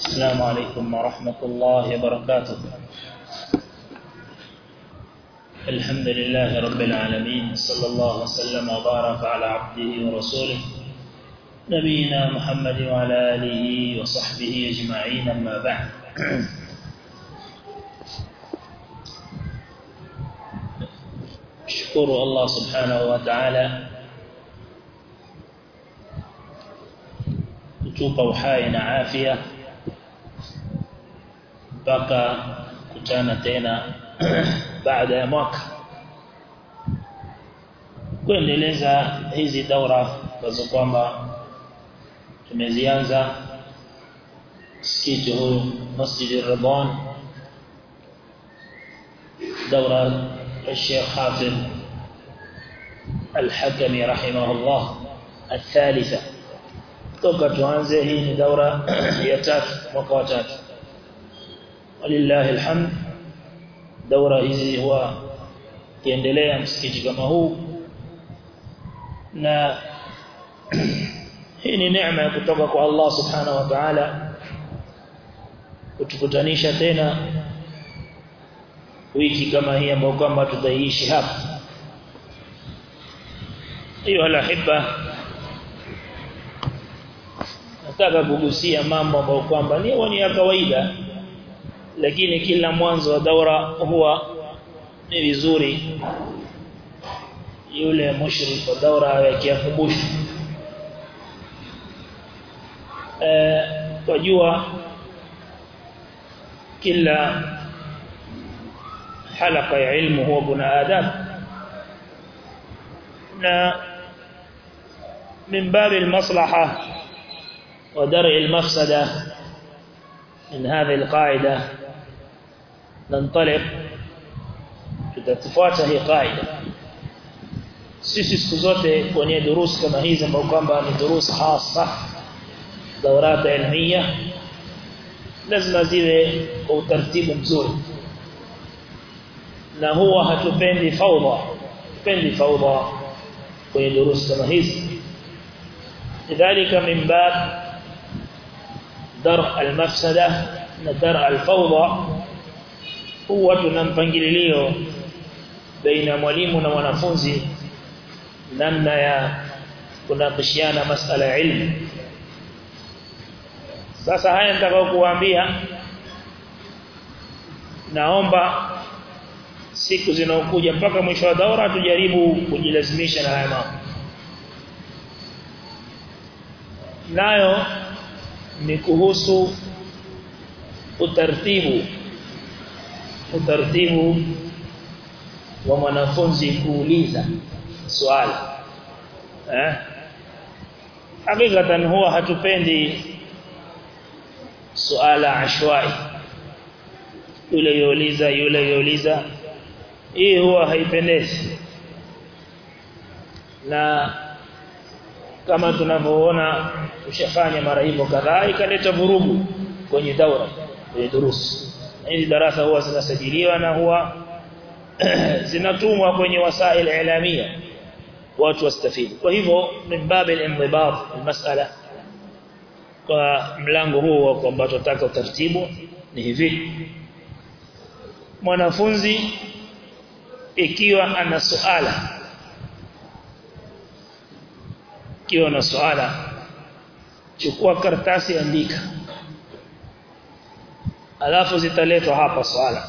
السلام عليكم ورحمة الله وبركاته. الحمد لله رب العالمين صلى الله وسلم وبارك على عبده ورسوله نبينا محمد وعلى آله وصحبه أجمعين أما بعد. شكر الله سبحانه وتعالى. Kutupa uhai afya. Mpaka kutana tena baada ya mwaka kuendeleza hizi daura ambazo kwamba tumezianza msikiti huu Masjid Radwan daura الشيخ حافظ الحكمي رحمه الله الثالثة toka tuanze hii ni daura ya tatu mwaka wa walillahi alhamd daura hizi huwa kiendelea msikiti kama huu na hii ni neema ya kutoka kwa Allah subhanahu wa ta'ala kutukutanisha tena wiki kama hii ambayo kwamba tutaishi hapa hiyo alahibba nataka kugusia mambo ambayo kwamba ni ni ya kawaida lakini kila mwanzo wa daura huwa ni vizuri yule mushrif wa daura yakiakumbusha eh wajua kila halaka ya ilmu huwa kuna adab na من باب المصلحه ودرء المفسدة من هذه القاعدة ننطلق tutafuata hii qaida sisi siku zote kwenye durusi kama hizi ambapo kwamba ni durusi hasa dawrat ilmiya lazima ziwe kwa utaratibu mzuri na huwa hatupendi fawda tupendi fawda kwenye durusi kama hizi لذلك من باب درء المفسدة درء huu watu na mpangilio baina mwalimu na mwanafunzi namna ya kunakishiana masala ya ilmu. Sasa haya nitakao kuambia naomba siku zinaokuja mpaka mwisho wa daura tujaribu kujilazimisha na haya mambo. Nayo ni kuhusu utaratibu utaratibu wa mwanafunzi kuuliza swali. Eh? Hakikatan huwa hatupendi suala ashwai. Yule yuliza yule yuliza hii huwa haipendezi. Na kama tunavyoona tushafanya mara hivyo kadhaa ikaleta vurugu kwenye daura kwenye durusi hizi darasa huwa zinasajiliwa na huwa zinatumwa kwenye wasail ilamia. Watu wastafidi. Kwa hivyo min babil indibat masala kwa mlango huu wa kwamba tunataka utaratibu ni hivi. Mwanafunzi ikiwa ana suala ikiwa ana swala chukua kartasi andika alafu zitaletwa hapa swala.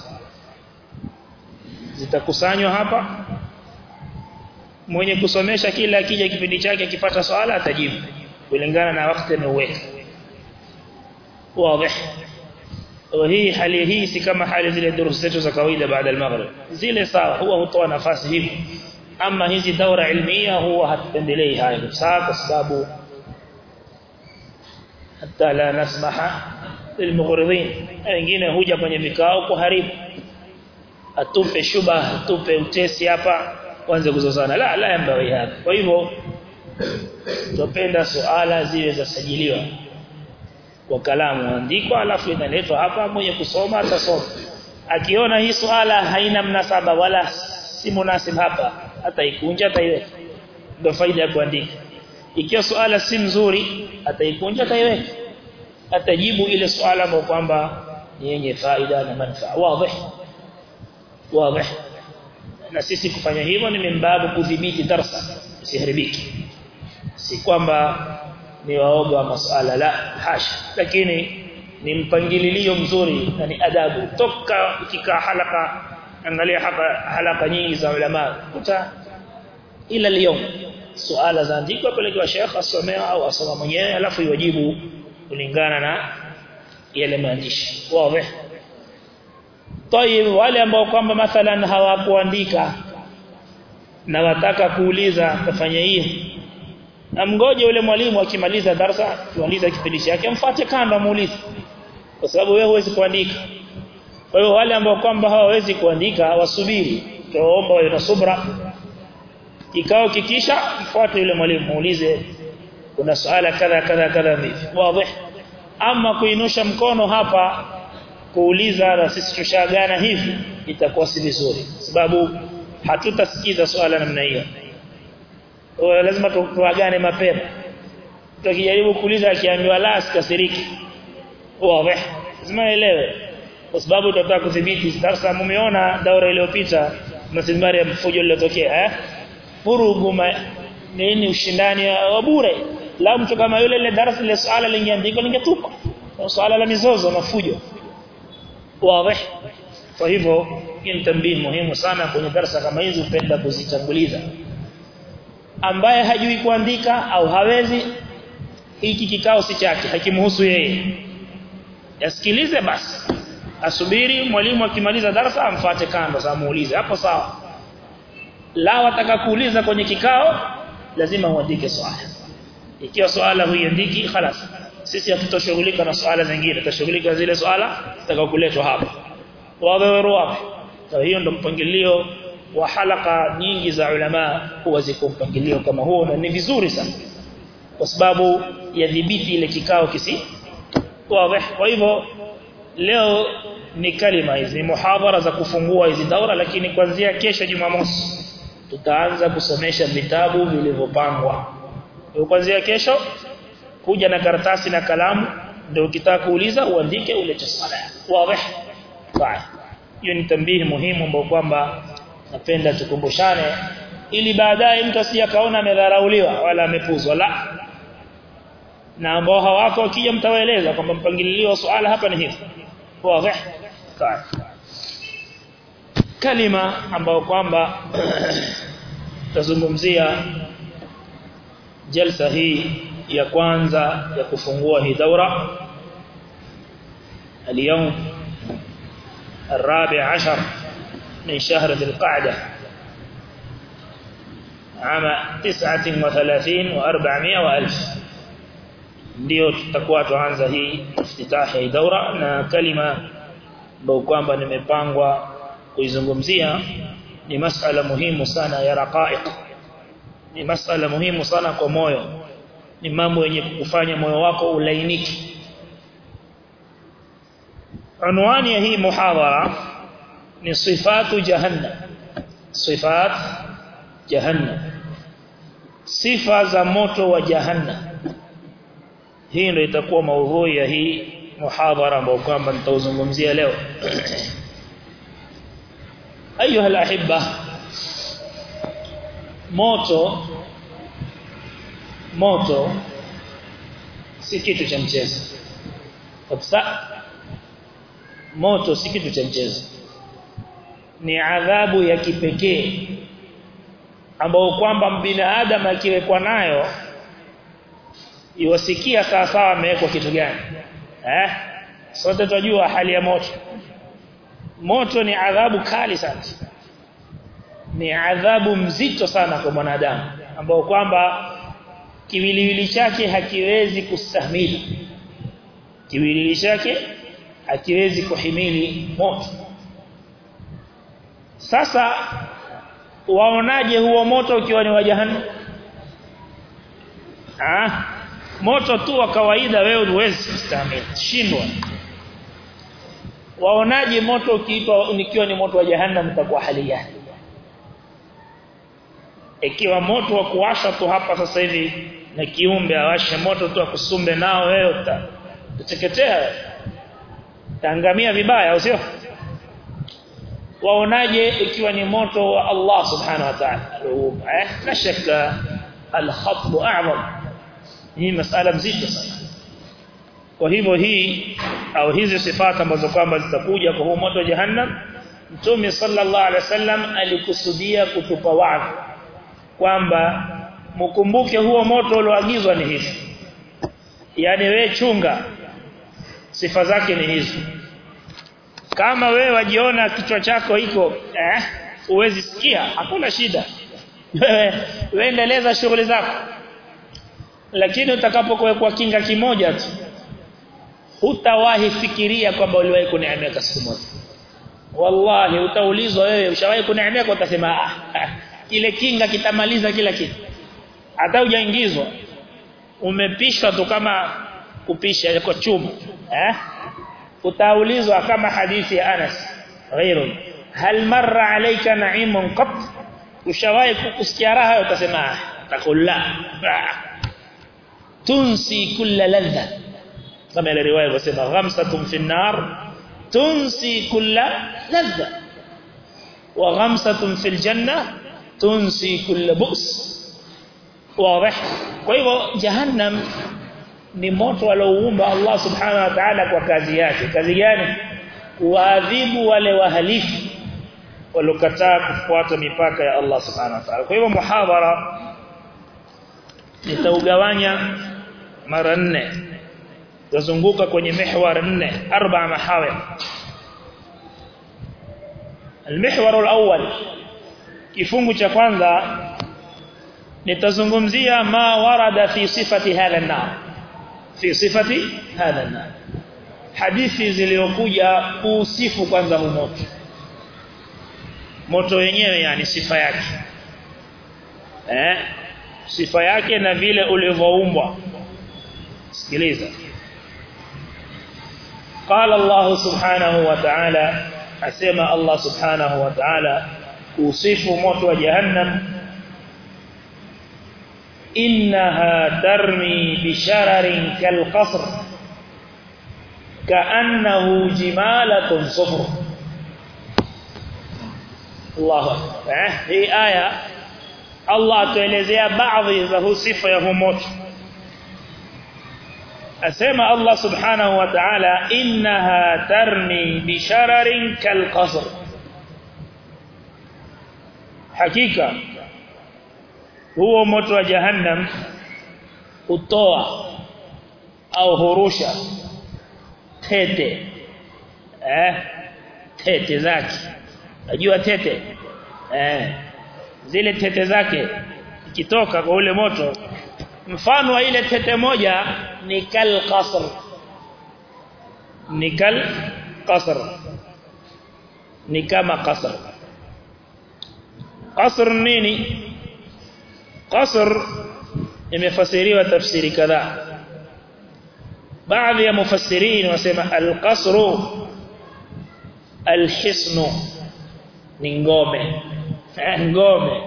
Zitakusanywa hapa. Mwenye kusomesha kila akija kipindi chake akipata swala atajibu. Kulingana na wakati ameweka wazi. Hii hali hii si kama hali zile durusi zetu za kawaida baada ya maghrib zile sawa huwa hutoa nafasi hivi. Ama hizi daura ilmia huwa hatupendelei hayo. Sawa kwa sababu hata la nasmaha lilmughridin wengine huja kwenye vikao kuharibu. Atupe shuba atupe utesi hapa kwanza kuzozana. La la ambayo hapa. Kwa hivyo tupenda suala ziwe zasajiliwa kwa kalamu andiko alafu inaletwa hapa mwenye kusoma atasoma. Akiona hii suala haina mnasaba wala si munasib hapa ataikunja ataiweka. Ndio faida ya kuandika. Ikiwa suala si mzuri ataikunja ataiweka atajibu ile swala ambayo kwamba yenye faida na manufaa. Wazi. Wazi. Na sisi kufanya hivyo ni mimbabu kudhibiti darasa isiharibiki. Si kwamba ni waoga wa masuala la hasha. Lakini ni mpangilio mzuri na ni adabu. Toka ukikaa halaka angalia hapa halaka nyingi za ulama. Kuta ila leo suala zaandikwa pelekwa shekha asomea au asoma mwenyewe alafu iwajibu kulingana na yale maandishi wazi طيب wale ambao kwamba mathalan hawakuandika na wataka kuuliza tafanya hii amgoje yule mwalimu akimaliza darasa kumaliza kipindi chake amfuate kando amuulize kwa sababu wewe huwezi kuandika kwa hiyo wale ambao kwamba hawawezi kuandika wasubiri tuomba wawe na subra kikao kikisha mfuate yule mwalimu muulize kuna swala kadha kadha kadha hivi wazi. Ama kuinusha mkono hapa kuuliza na sisi tushagana hivi? Itakuwa si vizuri. Sababu hatutasikiza swala namna hiyo. Lazima tuagane mapema. Tukijaribu kuuliza akiambiwa la sikasiriki wazi. Lazima elewe kwa sababu tutataka kudhibiti. Darasa mumeona daura iliyopita msimbari ya mfujo lilotokea eh? Furugu nini ushindani wa bure la mtu kama yule ile darasa ile swala lingeandikwa lingetupa swala la mizozo na fujo wazi. Kwa hivyo ni tambii muhimu sana kwenye darasa kama hizi upenda kuzitanguliza. Ambaye hajui kuandika au hawezi hiki kikao si chake hakimhusu yeye. Yasikilize basi. Asubiri mwalimu akimaliza darasa amfuate kando sasa muulize hapo sawa. La wataka kuuliza kwenye kikao lazima uandike swala ikiwa swala huiandiki خلاص sisi hatutoshughulika na swala zingine tutashughulika zile swala zitakazokuletwa hapa wawe wapi kwa hiyo ndo mpangilio wa halaka nyingi za ulama huwa ziko mpangilio kama huo na ni vizuri sana kwa sababu yadhibiti ile kikao kisi wazi kwa hivyo leo ni kalima hizi muhadhara za kufungua hizi daura lakini kuanzia kesho Jumamosi tutaanza kusomesha vitabu vilivyopangwa kuanzia kesho kuja na karatasi na kalamu ndio ukitaka kuuliza uandike ulete swala wazi. Sawa hiyo ni tambihi muhimu ambayo kwamba napenda tukumbushane ili baadaye mtu asije kaona amedharauliwa wala amepuzwa. La. Na ambao hawako akija mtawaeleza kwamba mpangilio wa swala hapa ni hivi. Wazi. Sawa kalima ambayo kwamba tazungumzia jalsa hii ya kwanza ya kufungua hii daura اليوم الرابع عشر من شهر ذي القعدة عام تسعة وثلاثين وأربعمائة وألف ndio tutakuwa tuanza hii iftitahi hii daura na kalima ambayo kwamba nimepangwa kuizungumzia ni masala muhimu sana ya raqaiq ni masala muhimu sana kwa moyo. Ni mambo yenye kufanya moyo wako ulainiki anwani ya hii muhadhara ni sifatu jahannam. Sifat jahannam. Sifa za moto wa jahannam. Hii ndio itakuwa maudhui ya hii muhadhara ambayo kwamba nitauzungumzia leo. Ayuha alahibba moto. Moto. Si kitu cha mchezo. Kabisa. Moto si kitu cha mchezo. Ni adhabu ya kipekee ambao kwamba binadamu akiwekwa nayo iwasikia sawa sawa amewekwa kitu gani. Eh? Sote tunajua hali ya moto. Moto ni adhabu kali sana ni adhabu mzito sana kwa mwanadamu ambao kwamba kiwiliwili chake hakiwezi kustahimili. Kiwiliwili chake hakiwezi kuhimili moto. Sasa waonaje huo moto ukiwa ni wa jahannam? Ah moto tu wa kawaida wewe huwezi kustahimili. Shindwa. Waonaje moto ukiitwa nikiwa ni moto wa jahannam utakuwa hali gani ikiwa moto wa kuwasha tu hapa sasa hivi na kiumbe awashe moto tu akusumbe nao wewe utateketea taangamia vibaya usio sio? Waonaje ikiwa ni moto wa Allah subhanahu wa ta'ala? Eh? La shaka al-khatb a'zam. Hii masala mzito sana. Kwa hivyo hii au hizi sifata ambazo kwamba zitakuja kwa huo moto wa jahannam Mtume sallallahu alaihi wasallam alikusudia kutupa wazi kwamba mkumbuke huo moto ulioagizwa ni hizi. Yani we chunga sifa zake ni hizi. Kama we wajiona kichwa chako iko eh uwezi sikia hakuna shida. Wewe endeleza shughuli zako. Lakini utakapokuwa kinga kimoja tu hutawahi fikiria kwamba uliwahi kuneemeka siku moja. Wallahi utaulizwa wewe ushawahi kuneemeka utasema ah, kile kinga kitamaliza kila kitu hata hujaingizwa umepishwa tu kama kupisha kwa chuma eh utaulizwa kama hadithi ya Anas ghairu hal marra alayka na'imun qat ushawahi kukusikia raha utasema takulla tunsi kulla ladha kama ile riwaya inasema ghamsatun fi nar tunsi kulla ladha wa ghamsatun fil janna tunsi kulla bu's wazi kwa hivyo jahannam ni moto alioumba Allah subhanahu wa ta'ala kwa kazi yake kazi gani kuadhibu wale wahalifu walokataa kufuata mipaka ya Allah subhanahu wa ta'ala kwa hivyo muhadhara nitaugawanya mara nne tuzunguka kwenye mihwar nne arba mahawir المحور الأول kifungu cha kwanza nitazungumzia ma warada fi sifati hadha an-nar fi sifati hadha an-nar hadithi zilizokuja kusifu kwanza moto moto wenyewe yani sifa yake eh sifa yake na vile ulivyoumbwa sikiliza قال الله سبحانه وتعالى asema Allah subhanahu wa ta'ala kusifu moto wa jahannam innaha tarmi bishararin kalqasr kaannahu jimalatun sufr Allah eh hii aya Allah tuelezea baadhi za sifa ya moto asema Allah subhanahu wa ta'ala innaha tarmi bishararin kalqasr hakika huo moto wa jahannam utoa au hurusha tete eh tete zake. Najua tete eh zile tete zake ikitoka kwa ule moto mfano wa ile tete moja ni kal qasr ni kal qasr ni kama qasr qasr nini? Qasr imefasiriwa tafsiri kadhaa. Baadhi ya mufassirin wasema al-hisnu ni ngome. Ngome.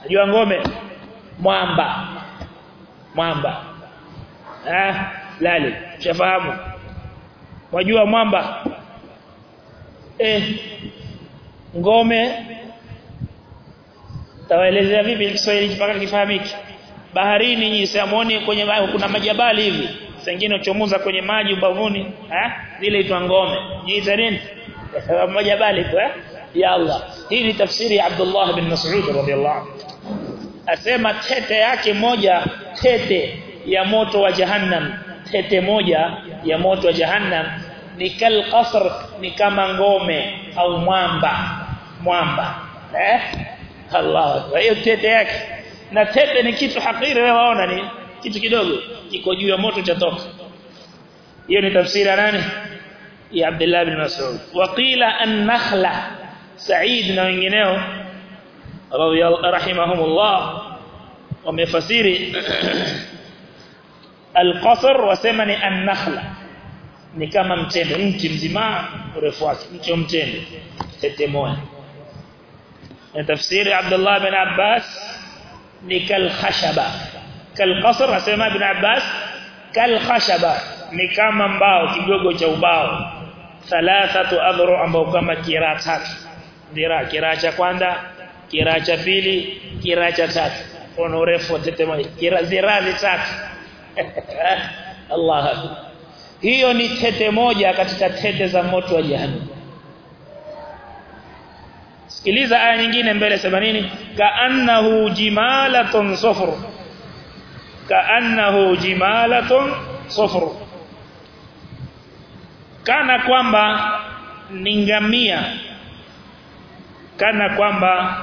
Unajua ngome? Mwamba. Mwamba. Eh lali. Shafahamu wajua mwamba? Eh ngome tawaelezea vipi Kiswahili mpaka kifahamike? Baharini nyinyi siamoni kwenye maji kuna majabali hivi. Sengine uchomuza kwenye maji ubavuni eh zile itwa ngome. Jiita nini? Majabali kwa eh? ya Allah. Hii ni tafsiri ya Abdullah bin Mas'ud radhiyallahu anhu. Asema tete yake moja tete ya moto wa jahannam. Tete moja ya moto wa jahannam ni kal qasr ni kama ngome au mwamba. Mwamba eh Allah. Hiyo tete yake. Na tete ni kitu hakiri wewe waona ni kitu kidogo. Kiko juu ya moto cha toka hiyo ni tafsiri ya nani? Ya Abdullah bin Mas'ud. Waqila an-nakhla Said na wengineo rahimahumullah wamefasiri al-qasr wasema ni an-nakhla ni kama mtende mti mzima urefu wake mti wa mtende. Tete moja na tafsiri Abdullah bin Abbas ni kal khashaba. Kal qasr asema ibn Abbas kal khashaba. Ni kama mbao kigogo cha ubao. Thalathatu adhru ambao kama kiraa tatu. Dira kiraa cha kwanza kiraa cha pili kiraa cha tatu. Ono urefu wa tete moja. Kiraa zirazi tatu. Allah hiyo ni tete moja katika tete za moto wa jahannam sikiliza aya nyingine mbele sema nini? Kaannahu jimalatun sufr kaannahu jimalatun safr kana kwamba ni ngamia. Kana kwamba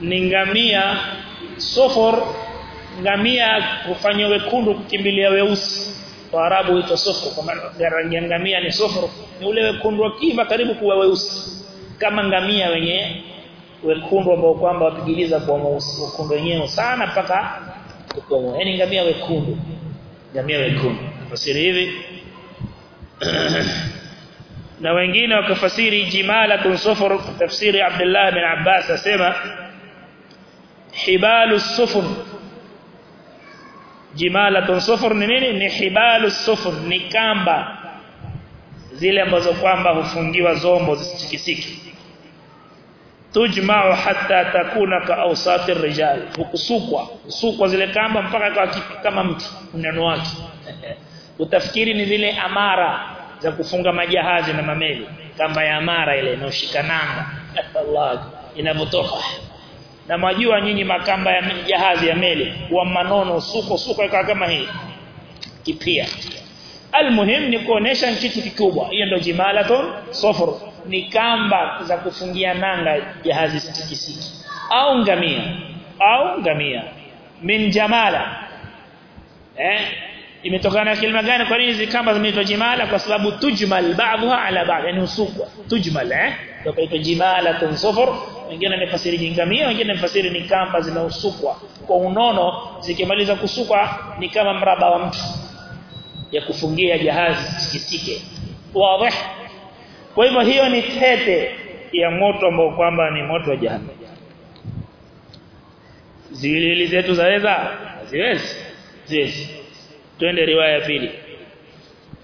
ni ngamia sufur. Ngamia kufanywa wekundu kukimbilia weusi. Waarabu huitwa sufur kwa maana ngamia ni sufur. Ni ule wekundu akiva karibu kuwa weusi kama ngamia wenye wekundu ambao kwamba wapigiliza kwa wekundu wenyewe sana mpaka kutomo yani ngamia wekundu. Ngamia wekundu. Fasiri hivi. Na wengine wakafasiri jimala sufur tafsiri Abdullah bin Abbas asema hibalu sufur. Jimala sufur ni nini? Ni hibalu sufur ni kamba. Zile ambazo kwamba hufungiwa zombo zisitikisiki tujma'u hatta takuna ka awsatir rijal. Hukusukwa. Kusukwa zile kamba mpaka kwa kama mtu uneno wake. Utafikiri ni zile amara za kufunga majahazi na mameli. Kamba ya amara ile inoshikananga Allah inavyotoka. Na majua nyinyi makamba ya jahazi ya meli wa manono suko suko kama hii. Kipia. Almuhim ni kuonesha kitu kikubwa. Hiyo ndio jimalatun sufur ni kamba za kufungia nanga jahazi sitikisiki au ngamia. Au ngamia. Min jamala. Eh? Imetokana na kilima gani? Kwa nini zikamba kamba zimeitwa jimala? Kwa sababu tujmal ba'dha ala ba'd. Yani usukwa tujmal eh? Ndio jimala tunsufur wengine wamefasiri jingamia wengine wamefasiri ni kamba zinausukwa. Kwa unono zikimaliza kusukwa ni kama mraba wa mtu ya kufungia jahazi sikitike wazi kwa hivyo hiyo ni tete ya moto ambao kwamba ni moto wa jahannam zilili zetu zaweza ziwezi ziwezi twende riwaya pili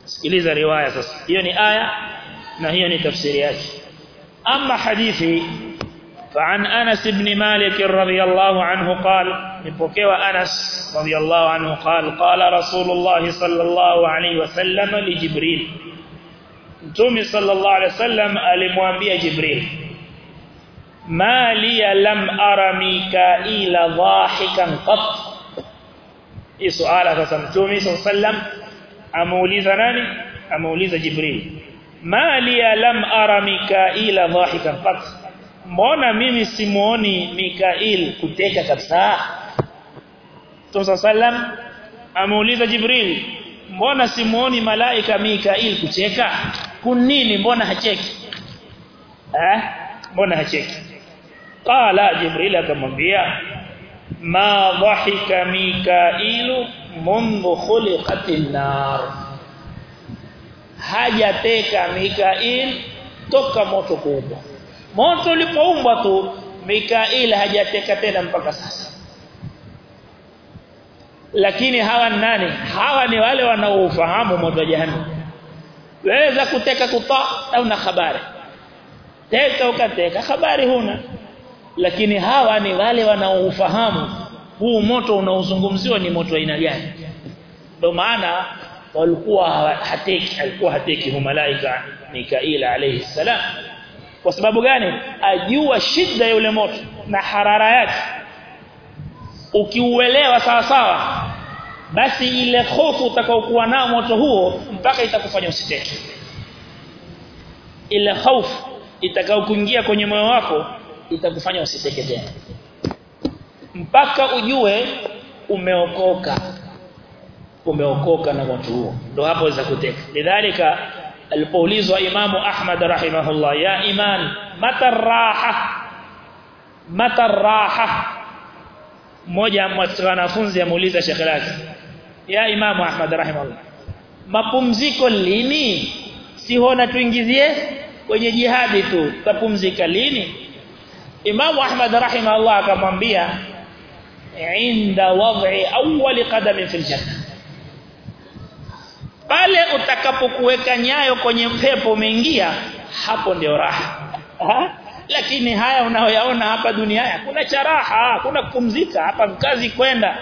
sikiliza riwaya sasa hiyo ni aya na hiyo ni tafsiri yake ama hadithi فعن أنس بن مالك رضي الله عنه قال نبوكيو أنس رضي الله عنه قال قال رسول الله صلى الله عليه وسلم لجبريل Mtume sallallahu alaihi wasallam alimwambia Jibril Ma li lam ara Mikaila dhahikan qat. Hii swala sasa Mtume sallallahu alaihi wasallam nani? Ameuliza Jibril Ma li lam ara Mikaila dhahikan qat? Mbona mimi simuoni Mikail kuteka kabisa? Mtume sallallahu ameuliza Jibril mbona simuoni malaika Mikail kucheka kunini mbona hacheki? Eh mbona hacheki? Qala jibril akamwambia ma dhahika mikailu mundu khuliqatin nar hajateka mikail toka moto kubwa moto ulipoumbwa tu mikail hajateka tena mpaka sasa. Lakini hawa nani? Hawa ni wale wanaofahamu moto wa jahannam waweza kuteka kutoa au na habari teka ukateka habari huna. Lakini hawa ni wale wanaofahamu huu moto unaozungumziwa ni moto aina gani. Ndio maana walikuwa hateki alikuwa hateki hu malaika Mikaila alayhi salam. Kwa sababu gani? Ajua shida ya ule moto na harara yake. Ukiuelewa sawa sawa basi ile hofu utakaokuwa nao moto huo mpaka itakufanya usiteke ile hofu itakaokuingia kwenye moyo wako itakufanya usiteke tena. Mpaka ujue umeokoka. Umeokoka na moto huo. Ndio hapo waweza kuteka. Lidhalika alipoulizwa imamu ahmad rahimahullah ya iman mata raha? Mata raha. Mmoja wa wanafunzi amuuliza shekhe lake ya imamu ahmad rahimahullah. Mapumziko lini? Sihona tuingizie kwenye jihadi tu. Tapumzika lini? Imamu ahmad rahimahullah akamwambia inda wad'i awwal qadamin fil janna pale utakapokuweka nyayo kwenye pepo umeingia hapo ndio raha. Ha? lakini haya unayoyaona hapa duniani hakuna charaha kuna kupumzika. Hapa mkazi kwenda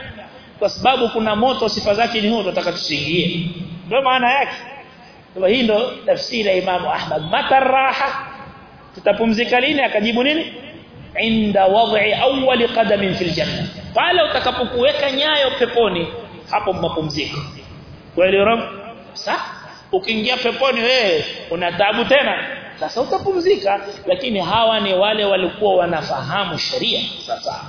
kwa sababu kuna moto sifa zake ni huo tusiingie. Ndio maana yake. Kwa hii ndio tafsiri ya Imam Ahmad. Mataraha tutapumzika lini? Akajibu nini? Inda wad'i awwal qadamin fil janna. Pale utakapokuweka nyayo peponi hapo mapumziko. Kweli sasa ukiingia peponi wewe una taabu tena. Sasa utapumzika. Lakini hawa ni wale walikuwa wanafahamu sheria. Sasa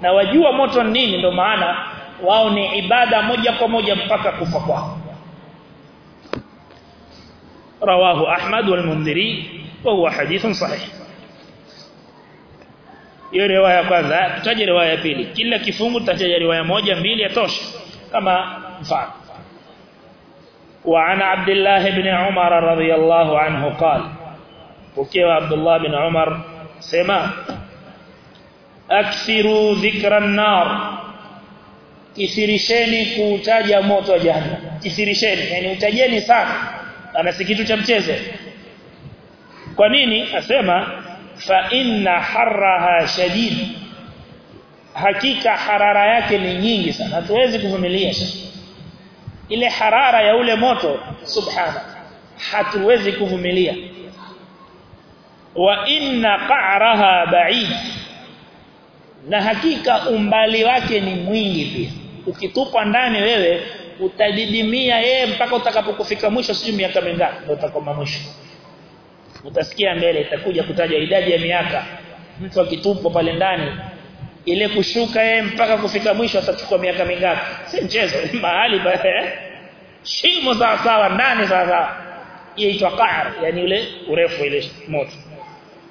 na wajua moto nini ndio maana wao ni ibada moja kwa moja mpaka kufa kwao رواه أحمد والمنذري وهو حديث صحيح hiyo riwaya kwanza tutaje riwaya pili kila kifungu tutaje riwaya moja mbili yatosha kama mfano وعن عبد الله بن عمر رضي الله عنه قال وكيوا عبد الله بن عمر سما اكثروا ذكر النار kisirisheni kuutaja moto wa jahannam. Kisirisheni yani utajeni sana. Ana si kitu cha mchezo. Kwa nini? Asema fa inna harraha shadid. Hakika harara yake ni nyingi sana. Hatuwezi kuvumilia ile harara ya ule moto subhana hatuwezi kuvumilia. Wa inna qa'raha ba'id. Na hakika umbali wake ni mwingi pia ukitupa ndani wewe utadidimia yeye mpaka utakapokufika mwisho sio miaka mingapi ndio utakoma mwisho. Utasikia mbele itakuja kutaja idadi ya miaka. Mtu akitupwa pale ndani ile kushuka yeye mpaka kufika mwisho atachukua miaka mingapi? Si mchezo mahali ba shimo sawa sawa ndani sawa sawa. Inaitwa qa'r yani ule urefu ile moto.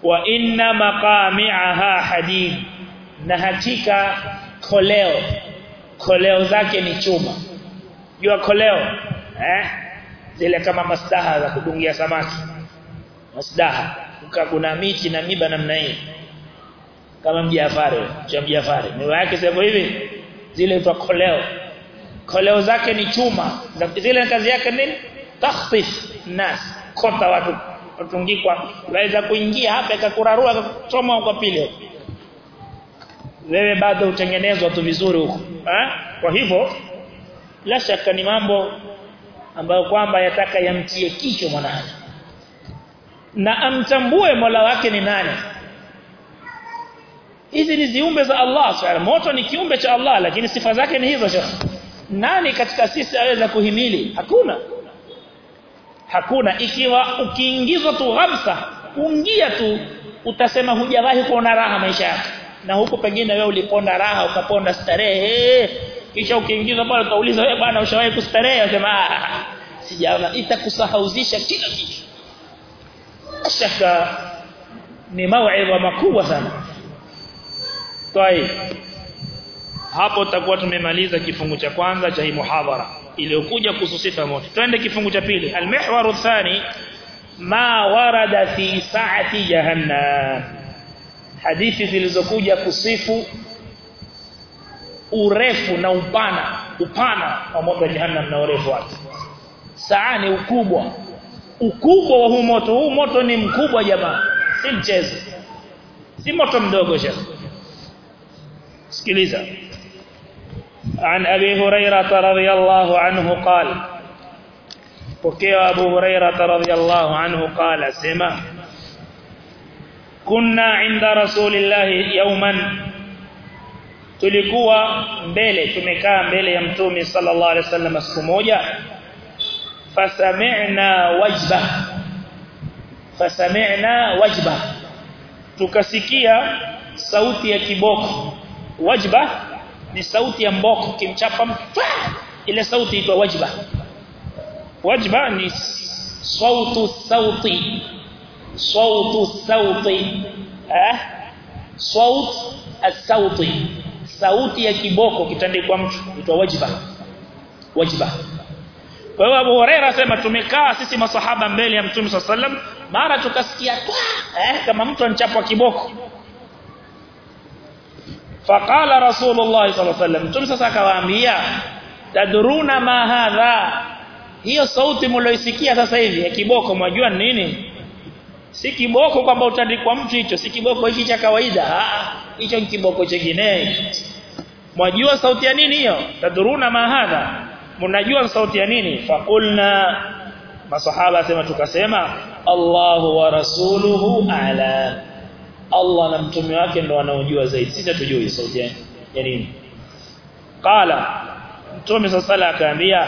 Wa inna maqami'aha hadid. Na hakika koleo koleo zake ni chuma. Jua koleo eh? Zile kama masdaha za kudungia samaki. Masdaha kuna miti na miba namna hii. Kama mjafari cha mjafari. Miwa yake sasa hivi zile zitwa koleo. Koleo zake ni chuma. Zile kazi yake nini? Takhfif nas kota watu watungikwa. Waweza kuingia hapa ikakurarua choma kwa pili wewe bado utengenezwa tu vizuri huko eh kwa hivyo la shaka ni mambo ambayo kwamba yataka yamtie kichwa mwanadamu. Na amtambue Mola wake ni nani. Hizi ni ziumbe za Allah subhanahu moto ni kiumbe cha Allah lakini sifa zake ni hizo shekhi nani katika sisi aweza kuhimili? Hakuna. Hakuna. Ikiwa ukiingizwa tu ghamsa ungia tu utasema hujawahi kuona raha maisha yako na huko pengine wewe uliponda raha ukaponda starehe kisha ukiingizwa pale utauliza wewe bwana ushawahi kustarehe unasema sijaona itakusahauzisha kila kitu shaka ni mauidha makubwa sana طيب hapo tutakuwa tumemaliza kifungu cha kwanza cha hii muhadhara iliyokuja kuhusu sifa moto twende kifungu cha pili almihwaru thani ma warada fi sa'ati jahannam hadithi zilizokuja kusifu urefu na upana upana wa moto wa jahannam na urefu wake saa ni ukubwa ukubwa wa huu moto huu moto ni mkubwa jamaa si mchezo si moto mdogo shekhi sikiliza عن أبي هريرة رضي الله عنه قال وكي أبو هريرة رضي الله عنه قال سما kunna inda rasulillahi yauman tulikuwa mbele tumekaa mbele ya mtume sallallahu alaihi wasallam siku moja. Fasami'na wajba. Fasami'na wajba. Tukasikia sauti ya kiboko. Wajba ni sauti ya mboko kimchapa mtwa ile sauti itwa wajba. Wajba ni sautu sauti sautu الصوت eh? صوت الصوت sauti ya kiboko kitandikwa mtu itwa wajiba wajba. Kwa hiyo Abu Huraira asema tumekaa sisi masahaba mbele ya Mtume sallam mara tukasikia eh kama mtu anachapwa kiboko. Faqala rasulullah sallallahu alaihi Mtume sasa akawaambia tadruna ma hadha? Hiyo sauti mlioisikia sasa hivi ya kiboko mwajua nini si kiboko kwamba utandikwa mtu hicho si kiboko hiki cha kawaida. Ah hicho ni kiboko chengine mwajua sauti ya nini hiyo? Taduruna mahadha mnajua sauti ya nini? Fakulna masahaba sema tukasema Allahu wa rasuluhu ala. Allah na mtume wake ndo wanaojua zaidi. Sisi hatujui sauti ya nini. Qala. Mtume sala akaambia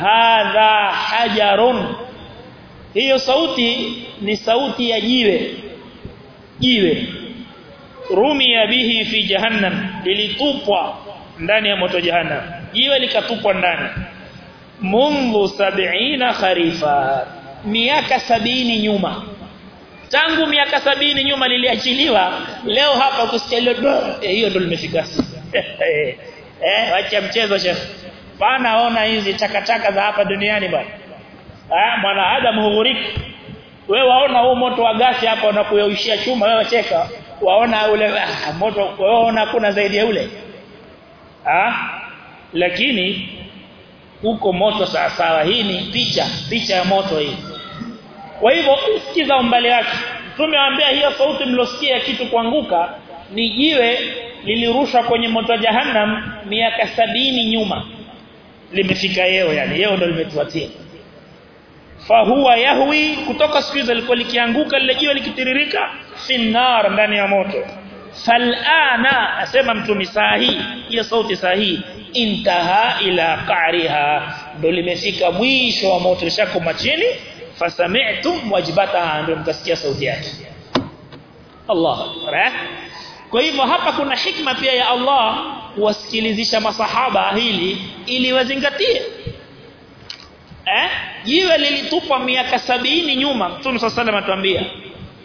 hadha hajarun hiyo sauti ni sauti ya jiwe. Jiwe. Rumia bihi fi jahannam. Lilitupwa ndani ya moto jahannam. Jiwe likatupwa ndani. Mundu sab'ina kharifa. Miaka sabini nyuma. Tangu miaka sabini nyuma liliachiliwa leo hapa kusikia hiyo ndo limefika. Eh acha mchezo chef pana ona hizi takataka za hapa duniani bwana ah mwana adam hughuriki wewe waona huu moto wa gasi hapa unakuyoishia chuma wewe cheka. Waona ule ah, moto waona kuna zaidi ya ule. Ah lakini huko moto sawa sawa hii ni picha picha ya moto hii. Kwa hivyo usikiza umbali wake. Mtume anambia hiyo sauti mlosikia kitu kuanguka ni jiwe lilirushwa kwenye moto jahannam miaka sabini nyuma. Limefika yeo yani yeo ndo limetuatia fahuwa yahwi kutoka siku hizo lilikuwa likianguka lile jiwe likitiririka finnar ndani ya moto. Falana asema mtumi sahi hiyo sauti sahi intaha ila qariha. Ndo limefika mwisho wa moto lishakoma chini. Fasami'tum wajibataha ndo mtasikia sauti yake. Allah akbar kwa hivyo hapa kuna hikma pia ya Allah kuwasikilizisha masahaba hili ili wazingatie eh? Jiwe lilitupwa miaka sabini nyuma. Mtume sallallahu atuambia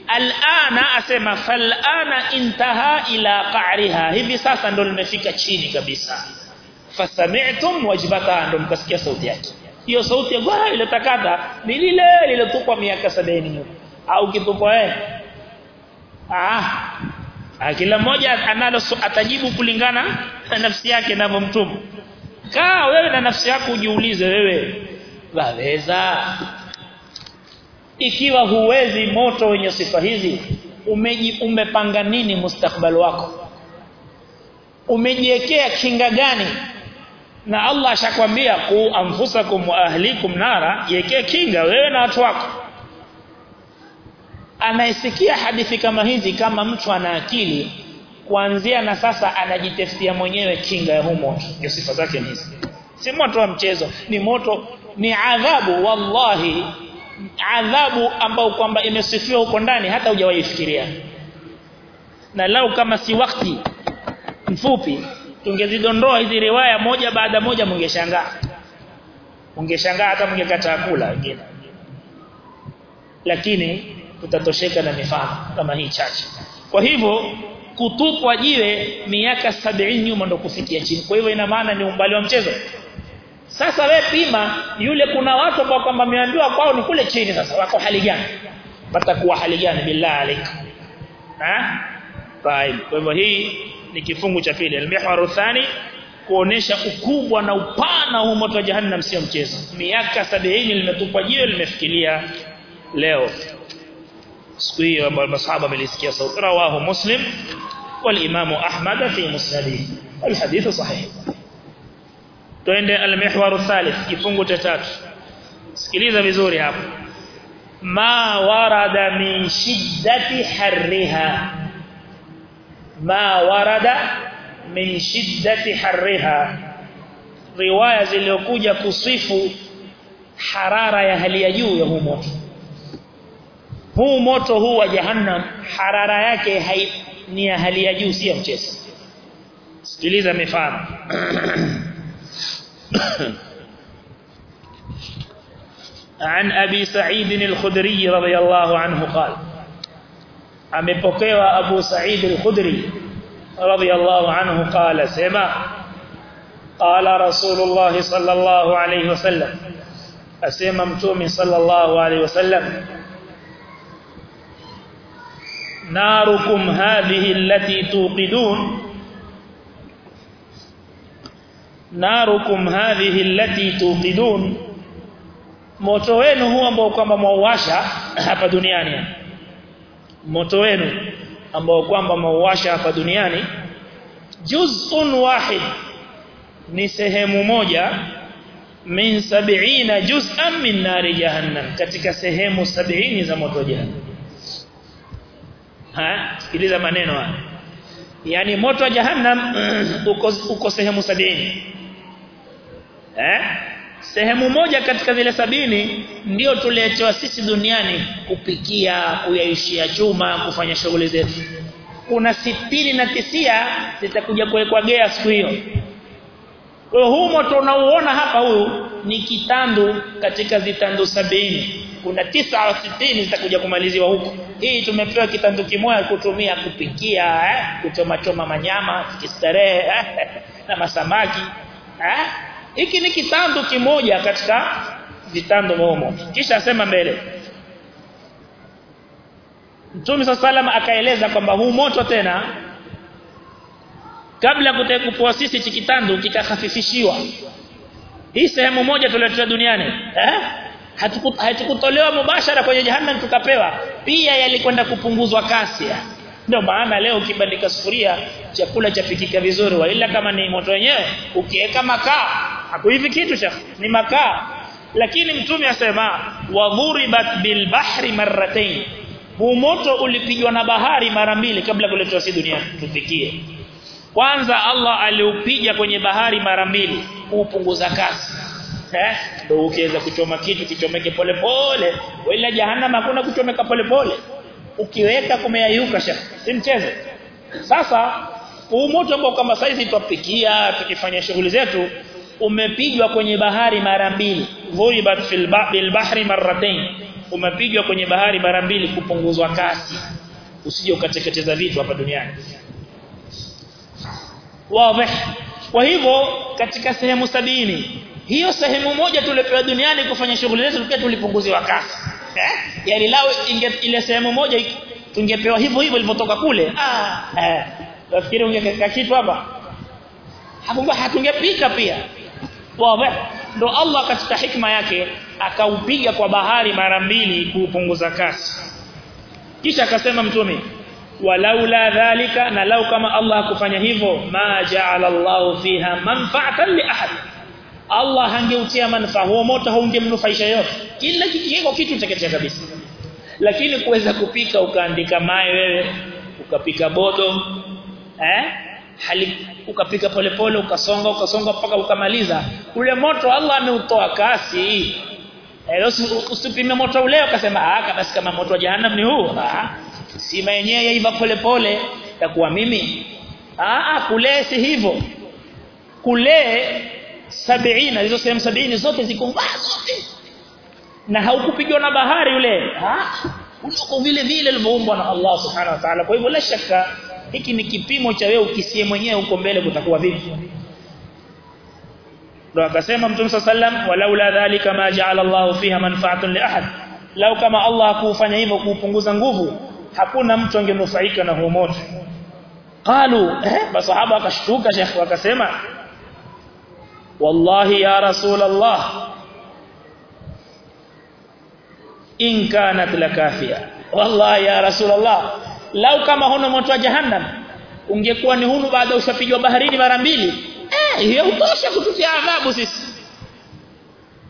alana asema falana intaha ila qa'riha. Hivi sasa ndo limefika chini kabisa. Fasami'tum wajbata ndo mkasikia sauti yake. Hiyo sauti ya gwara ile takata ni lile lilotupwa miaka 70 nyuma. Au kitupwa eh? Ah. ah kila mmoja analo atajibu kulingana na nafsi yake inavyomtuma kaa wewe na nafsi yako ujiulize wewe waweza ikiwa huwezi moto wenye sifa hizi umeji, umepanga nini mustakbali wako? Umejiwekea kinga gani? Na Allah ashakwambia ku anfusakum wa ahlikum nara yekea kinga wewe na watu wako. Anaisikia hadithi kama hizi kama mtu ana akili kuanzia na sasa anajitafsia mwenyewe kinga ya humo moto. Ndio sifa zake hizi. Si moto wa mchezo ni moto ni adhabu wallahi adhabu ambao kwamba imesifiwa huko ndani hata hujawahi fikiria. Na lau kama si wakati mfupi tungezidondoa hizi riwaya moja baada moja mungeshangaa. Ungeshangaa hata mungekata kula wengine. Lakini tutatosheka na mifano kama hii chache. Kwa hivyo kutupwa jiwe miaka 70 nyuma ndo kufikia chini. Kwa hivyo ina maana ni umbali wa mchezo sasa we pima yule kuna watu ambao kwamba wameambiwa kwao ni kule chini sasa wako hali gani watakuwa hali gani billahi alaik ha طيب kwa hivyo hii ni kifungu cha pili al-mihwaru thani kuonesha ukubwa na upana huu moto wa jahannam sio mchezo miaka 70 limetupwa jiwe limefikiria leo siku hiyo ambayo masahaba wamelisikia sauti rawahu muslim والامام احمد في مسنده الحديث صحيح twende al-mihwaru thalith kifungu cha tatu. Sikiliza vizuri hapo. Ma warada min shiddati harriha. Ma warada min shiddati harriha. Riwaya zilizokuja kusifu harara ya hali ya juu ya huu moto. Huu moto huu wa jahannam harara yake hai, ni ya hali ya juu si ya mchezo. Sikiliza mifano عن أبي سعيد الخدري رضي الله عنه قال عم بقوا أبو سعيد الخدري رضي الله عنه قال سما قال رسول الله صلى الله عليه وسلم أسيما متومي صلى الله عليه وسلم. ناركم هذه التي توقدون narukum hadhihi allati tuqidun moto wenu huo ambao kwamba mwauasha hapa duniani. Moto wenu ambao kwamba mwauasha hapa duniani. Juz'un wahid ni sehemu moja. Min sab'ina juz'an min nari jahannam katika sehemu sabini za moto jahannam. Ha? Sikiliza maneno haya. Yani moto wa jahannam uko, uko sehemu sabini eh sehemu moja katika zile sabini ndio tuletewa sisi duniani kupikia kuyaishia chuma kufanya shughuli zetu kuna sitini na tisia zitakuja kuwekwa gea siku hiyo kwa huu moto unaoona hapa huyu ni kitandu katika zitandu sabini kuna tisa au sitini zitakuja kumaliziwa huko hii tumepewa kitandu kimoja kutumia kupikia eh? kuchoma choma manyama kistarehe eh? na masamaki eh? Hiki ni kitando kimoja katika vitando momo. Kisha asema mbele. Mtume sallam akaeleza kwamba huu moto tena kabla kutekupua sisi chikitando kikahafifishiwa. Hii sehemu moja tuliyotoa duniani eh? Hatukutolewa mubashara kwenye jahannam tukapewa. Pia yalikwenda kupunguzwa kasi ndio maana leo ukibandika sufuria chakula chapikika vizuri wala kama ni moto wenyewe ukiweka makaa hakuivi kitu cha ni makaa. Lakini mtume asema wadhuribat bil bahri marratayn huu moto ulipigwa na bahari mara mbili kabla kuletwa si dunia. Tufikie kwanza Allah aliupiga kwenye bahari mara mbili. Kupunguza kasi. Eh? Ndio ukiweza kuchoma kitu kichomeke pole pole. Wala jahannam hakuna kuchomeka pole pole. Ukiweka kumeyayuka shaka si mchezo. Sasa huu moto ambao kama saizi twapikia tukifanya shughuli zetu umepigwa kwenye bahari mara mbili. Ghuribat fil bahri marratayn. Umepigwa kwenye bahari mara mbili kupunguzwa kasi. Usije ukateketeza vitu hapa duniani. Wazi. Kwa hivyo katika sehemu sabini hiyo sehemu moja tulipewa duniani kufanya shughuli zetu pia tulipunguziwa kasi. Eh? Yani lao inge, ile sehemu moja tungepewa hivyo hivyo ilivyotoka kule. Ah eh. Nafikiri ungekaka kitu hapa. Hapo hatungepika pia wazi ndo Allah katika hikma yake akaupiga kwa bahari mara mbili kuupunguza kasi. Kisha akasema mtume walaula dhalika na lau kama Allah hakufanya hivyo ma ja'ala Allah fiha manfa'atan li ahad. Allah hangeutia manufaa huo moto haungemnufaisha yote. Kila kikiwa kitu teketea kabisa. Lakini kuweza kupika ukaandika mawe wewe ukapika bodo eh hali ukapika polepole ukasonga ukasonga mpaka ukamaliza ule moto Allah ameutoa kasi. Eh usipime moto ule ukasema ah basi kama moto wa jahannam ni huu. Ah sima yenyewe yaiva polepole. Takuwa mimi ah kule si hivyo. Kule sabini hizo sehemu sabini zote ziko zote. Na haukupigwa na bahari yule. Ah uko vile vile ulivyoumbwa na Allah subhanahu wa ta'ala. Kwa hivyo la shaka hiki ni kipimo cha wewe ukisie mwenyewe huko mbele kutakuwa vipi? Ndio akasema mtume sallam walaula dhalika ma ja'ala Allahu fiha manfa'atun li ahad. Lau kama Allah hakufanya hivyo kuupunguza nguvu hakuna mtu angenufaika na huo moto. Qalu eh? Masahaba akashtuka shekhi wakasema wallahi ya rasul Allah in kanat lakafia wallahi ya rasul Allah lau kama huna moto wa jahannam ungekuwa ni hunu baada ushapigwa baharini mara mbili. Eh hiyo utosha kututia adhabu sisi.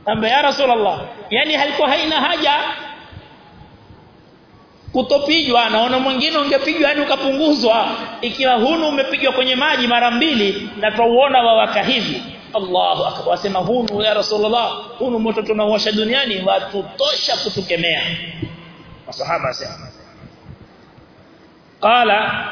Ambe ya rasulullah yani halikuwa haina haja kutopigwa. Naona mwingine ungepijwa yani ukapunguzwa. Ikiwa hunu umepigwa kwenye maji mara mbili na tuuona wawaka hivi. Allahu akbar wasema hunu ya rasulullah hunu moto tunawasha duniani watutosha kutukemea. Masahaba sema qala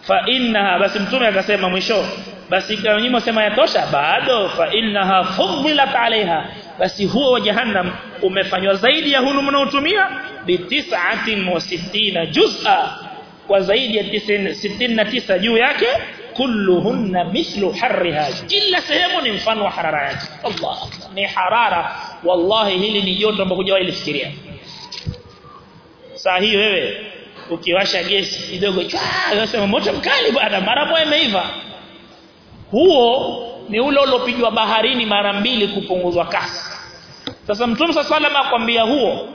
fa innaha basi mtume akasema mwisho basi kama nyinyi msema yatosha? Bado fa innaha fudhilat alaiha basi huo jahannam umefanywa zaidi ya hunu mnaotumia bi 69 juz'a kwa zaidi ya 69 juu yake kulluhunna mithlu harriha kila sehemu ni mfano wa harara yake. Allah ni harara. Wallahi hili ni joto ambalo hujawahi lifikiria. Saa hii wewe ukiwasha gesi kidogo unasema moto mkali bwana mara moja imeiva. Huo ni ule uliopigwa baharini mara mbili kupunguzwa kasi. Sasa mtume sasa salama akwambia huo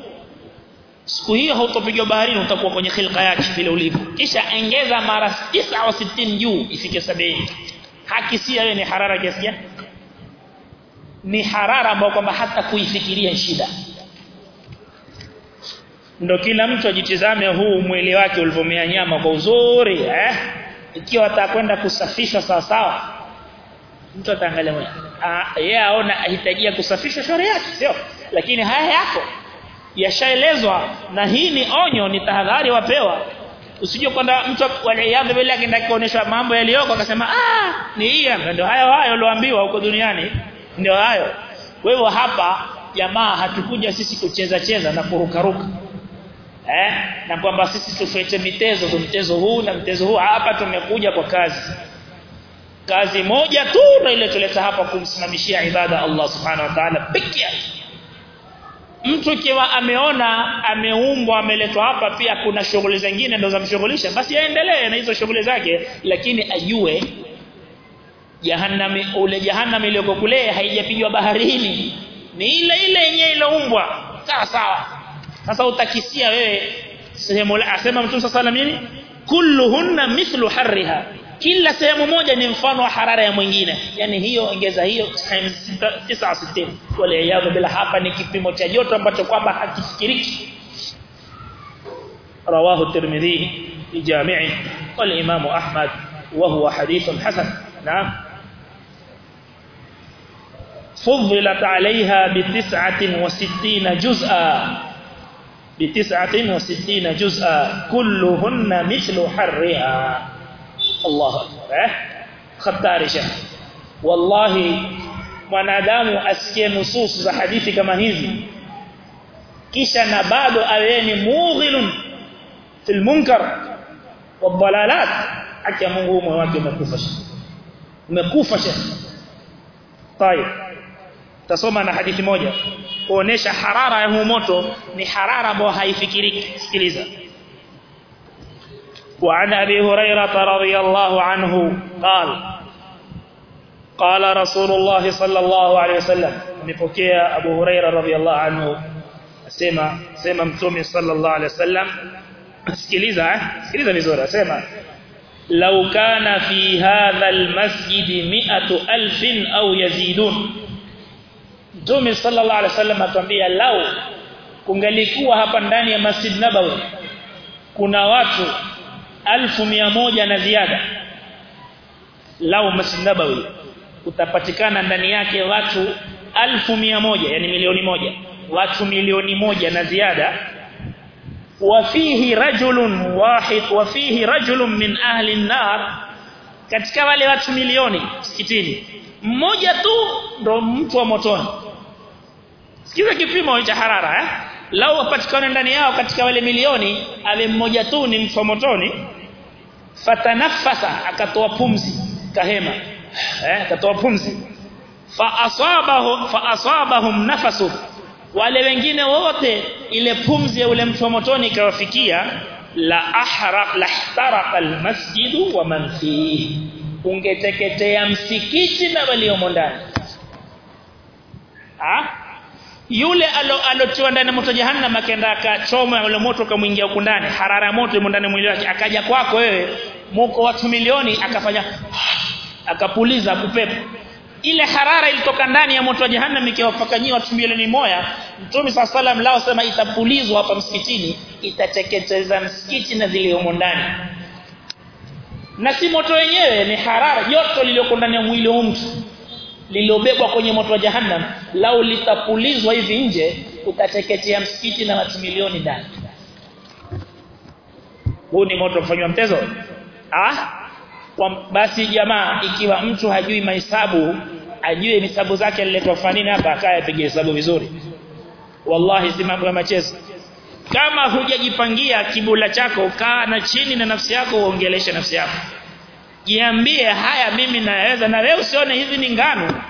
siku hiyo hautopigwa baharini utakuwa kwenye khilqa yake vile ulivyo. Kisha engeza mara 69 juu ifike 70 haki si wewe ni harara kiasi gani? Ni harara ambayo kwamba hata kuifikiria shida ndo kila mtu ajitizame huu mwili wake ulivomea nyama kwa uzuri eh? Ikiwa atakwenda kusafishwa sawa sawa mtu ataangalia mwenyewe. Yeye aona ahitajia kusafishwa shauri yake sio? Lakini haya yako yashaelezwa na hii ni onyo ni tahadhari wapewa. Usije kwenda mtu waliadha bila akaenda kuonesha mambo yaliyoko akasema ah ni hii ndio hayo hayo ulioambiwa huko duniani ndio hayo. Kwa hivyo hapa jamaa hatukuja sisi kucheza cheza na kurukaruka eh? Na kwamba sisi tufete mitezo mtezo huu na mtezo huu. Hapa tumekuja kwa kazi. Kazi moja tu ndio ile tuleta hapa kumsimamishia ibada Allah subhanahu wa ta'ala pekee yake. Mtu kiwa ameona ameumbwa ameletwa hapa pia kuna shughuli zingine ndio zamshughulisha basi aendelee na hizo shughuli zake lakini ajue jahannam ule jahannam iliyoko kule haijapigwa baharini. Ni ile ile yenyewe iloumbwa sawa sawa sasa utakisia wewe sehemu asema mtume sasa nini kulluhunna mithlu harriha kila sehemu moja ni mfano wa harara ya mwingine yani hiyo ongeza hiyo 69 wale yao bila hapa ni kipimo cha joto ambacho kwamba hakifikiriki رواه الترمذي في جامعه والإمام أحمد وهو حديث حسن نعم فضلت عليها بتسعة وستين جزءا بتسعة وستين جزءا كلهن مثل حرها الله أكبر خطارشة والله mwanadamu asikie nusus za hadithi kama hizi kisha na bado aweni mughilun fil munkar wadhalalat acha Mungu moyo wake umekufa umekufa shekhi طيب tasoma na hadithi moja kuonesha harara ya huu moto ni harara ambayo haifikiriki sikiliza وعن أبي هريرة رضي الله عنه قال قال رسول الله صلى الله عليه وسلم مفكيه أبو هريرة رضي الله عنه سمع سمع متومي صلى الله عليه وسلم eh sikiliza vizuri asema law kana fi hadha almasjid mi'atu alfin au yazidun Mtume sallallahu alaihi wasallam atuambia lau kungalikuwa hapa ndani ya Masjid Nabawi kuna watu alfu moja na ziada lau Masjid Nabawi utapatikana ndani yake watu alfu moja yani milioni moja watu milioni moja na ziada. Wafihi rajulun wahid wafihi rajulun min ahli an-nar katika wale watu milioni msikitini mmoja tu ndo mtu wa motoni sikiza kipimo cha harara eh? Lau wapatikane ndani yao katika wale milioni ale mmoja tu ni mtu wa motoni fatanafasa akatoa pumzi kahema eh? Akatoa pumzi. Fa asabahu fa asabahum nafasu. Wale wengine wote ile pumzi ya ule mtu wa motoni ikawafikia la ahraq la ihtaraqa almasjid wa man fihi. Ungeteketea msikiti na waliomo ndani. Ah yule alotiwa ndani moto jahannam akaenda akachoma ule moto kamuingia huko ndani. Harara moto imo ndani mwili wake. Akaja kwako wewe muko watu milioni akafanya akapuliza kupepo. Ile harara ilitoka ndani ya moto wa jahannam ikiwafakanyia watu milioni moja mtume saa salam lao sema itapulizwa hapa msikitini itateketeza msikiti na ziliomo ndani. Na si moto wenyewe ni harara joto lilioko ndani ya mwili wa mtu lililobebwa kwenye moto wa jahannam lau litapulizwa hivi nje utateketea msikiti na watu milioni ndani. Huu ni moto kufanywa mtezo. Ah kwa basi jamaa ikiwa mtu hajui mahesabu ajue hesabu zake aliletwa fanini hapa akaye apige hesabu vizuri. Wallahi si mambo ya machezo kama hujajipangia kibula chako kaa na chini na nafsi yako uongeleshe nafsi yako jiambie haya mimi naweza na wewe usione hizi ni ngano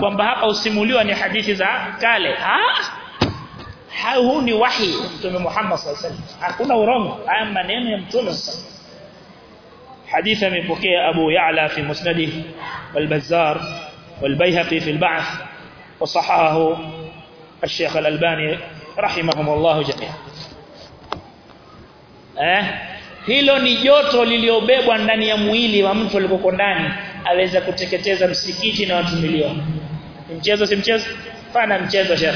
kwamba hapa usimuliwa ni hadithi za kale ah huu ni wahi mtume Muhammad wasallam hakuna urongo haya maneno ya mtume sallallahu حديث من بكي أبو يعلى في مسنده والبزار والبيهقي في البعث وصححه الشيخ الألباني رحمهم الله جميعا eh hilo ni joto liliobebwa ndani ya mwili wa mtu alikoko ndani aweza kuteketeza msikiti na watu milioni mchezo si mchezo fana mchezo shekh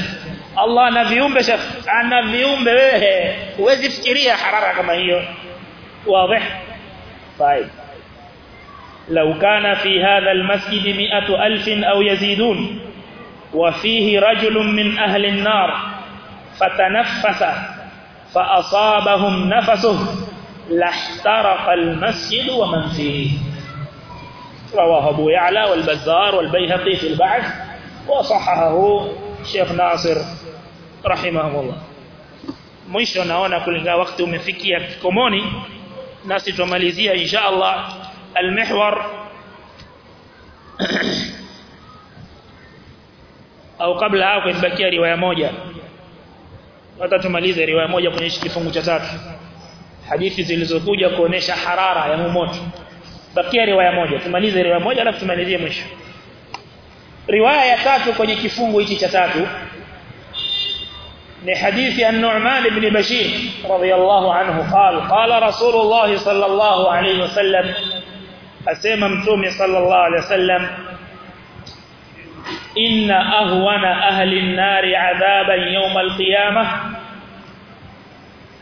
Allah ana viumbe shekh ana viumbe wewe huwezi fikiria harara kama hiyo wazi طيب لو كان في هذا المسجد مئة ألف أو يزيدون وفيه رجل من أهل النار فتنفس فأصابهم نفسه لاحترق المسجد ومن فيه رواه أبو يعلى والبزار والبيهقي في البعث وصححه شيخ ناصر رحمه الله mwisho naona kulingana wakati umefikia komoni nasi tumalizia insha Allah المحور au kabla hapo ibakia riwaya moja hata tumalize riwaya moja kwenye kifungu cha tatu hadithi zilizokuja kuonesha harara ya moto bakia riwaya moja tumalize riwaya moja alafu tumalizie mwisho riwaya ya tatu kwenye kifungu hichi cha tatu ni hadithi an-Nu'man ibn Bashir radiyallahu anhu qala qala Rasulullah sallallahu alayhi wasallam asema mtume sallallahu alayhi wasallam inna ahwana ahli an-nari adhaban yawm al-qiyamah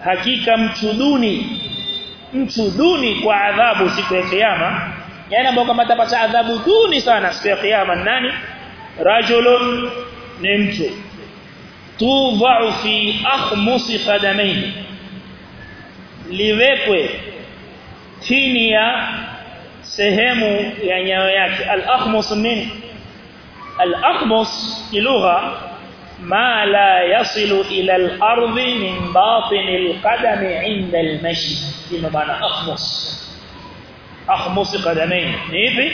hakika mtu duni mtu duni kwa adhabu siku ya kiyama. Yani ambao kama atapata adhabu duni sana siku ya kiyama nani? Rajulun ni mtu. Tudha'u fi akhmus qadamayhi liwekwe chini ya sehemu ya nyayo yake. Al-akhmus nini al-akhmus kilugha ma la yasilu ila al-ardi min batin al-qadami 'inda al-mashi ina maana akhmus. Akhmus qadamayn ni hivi?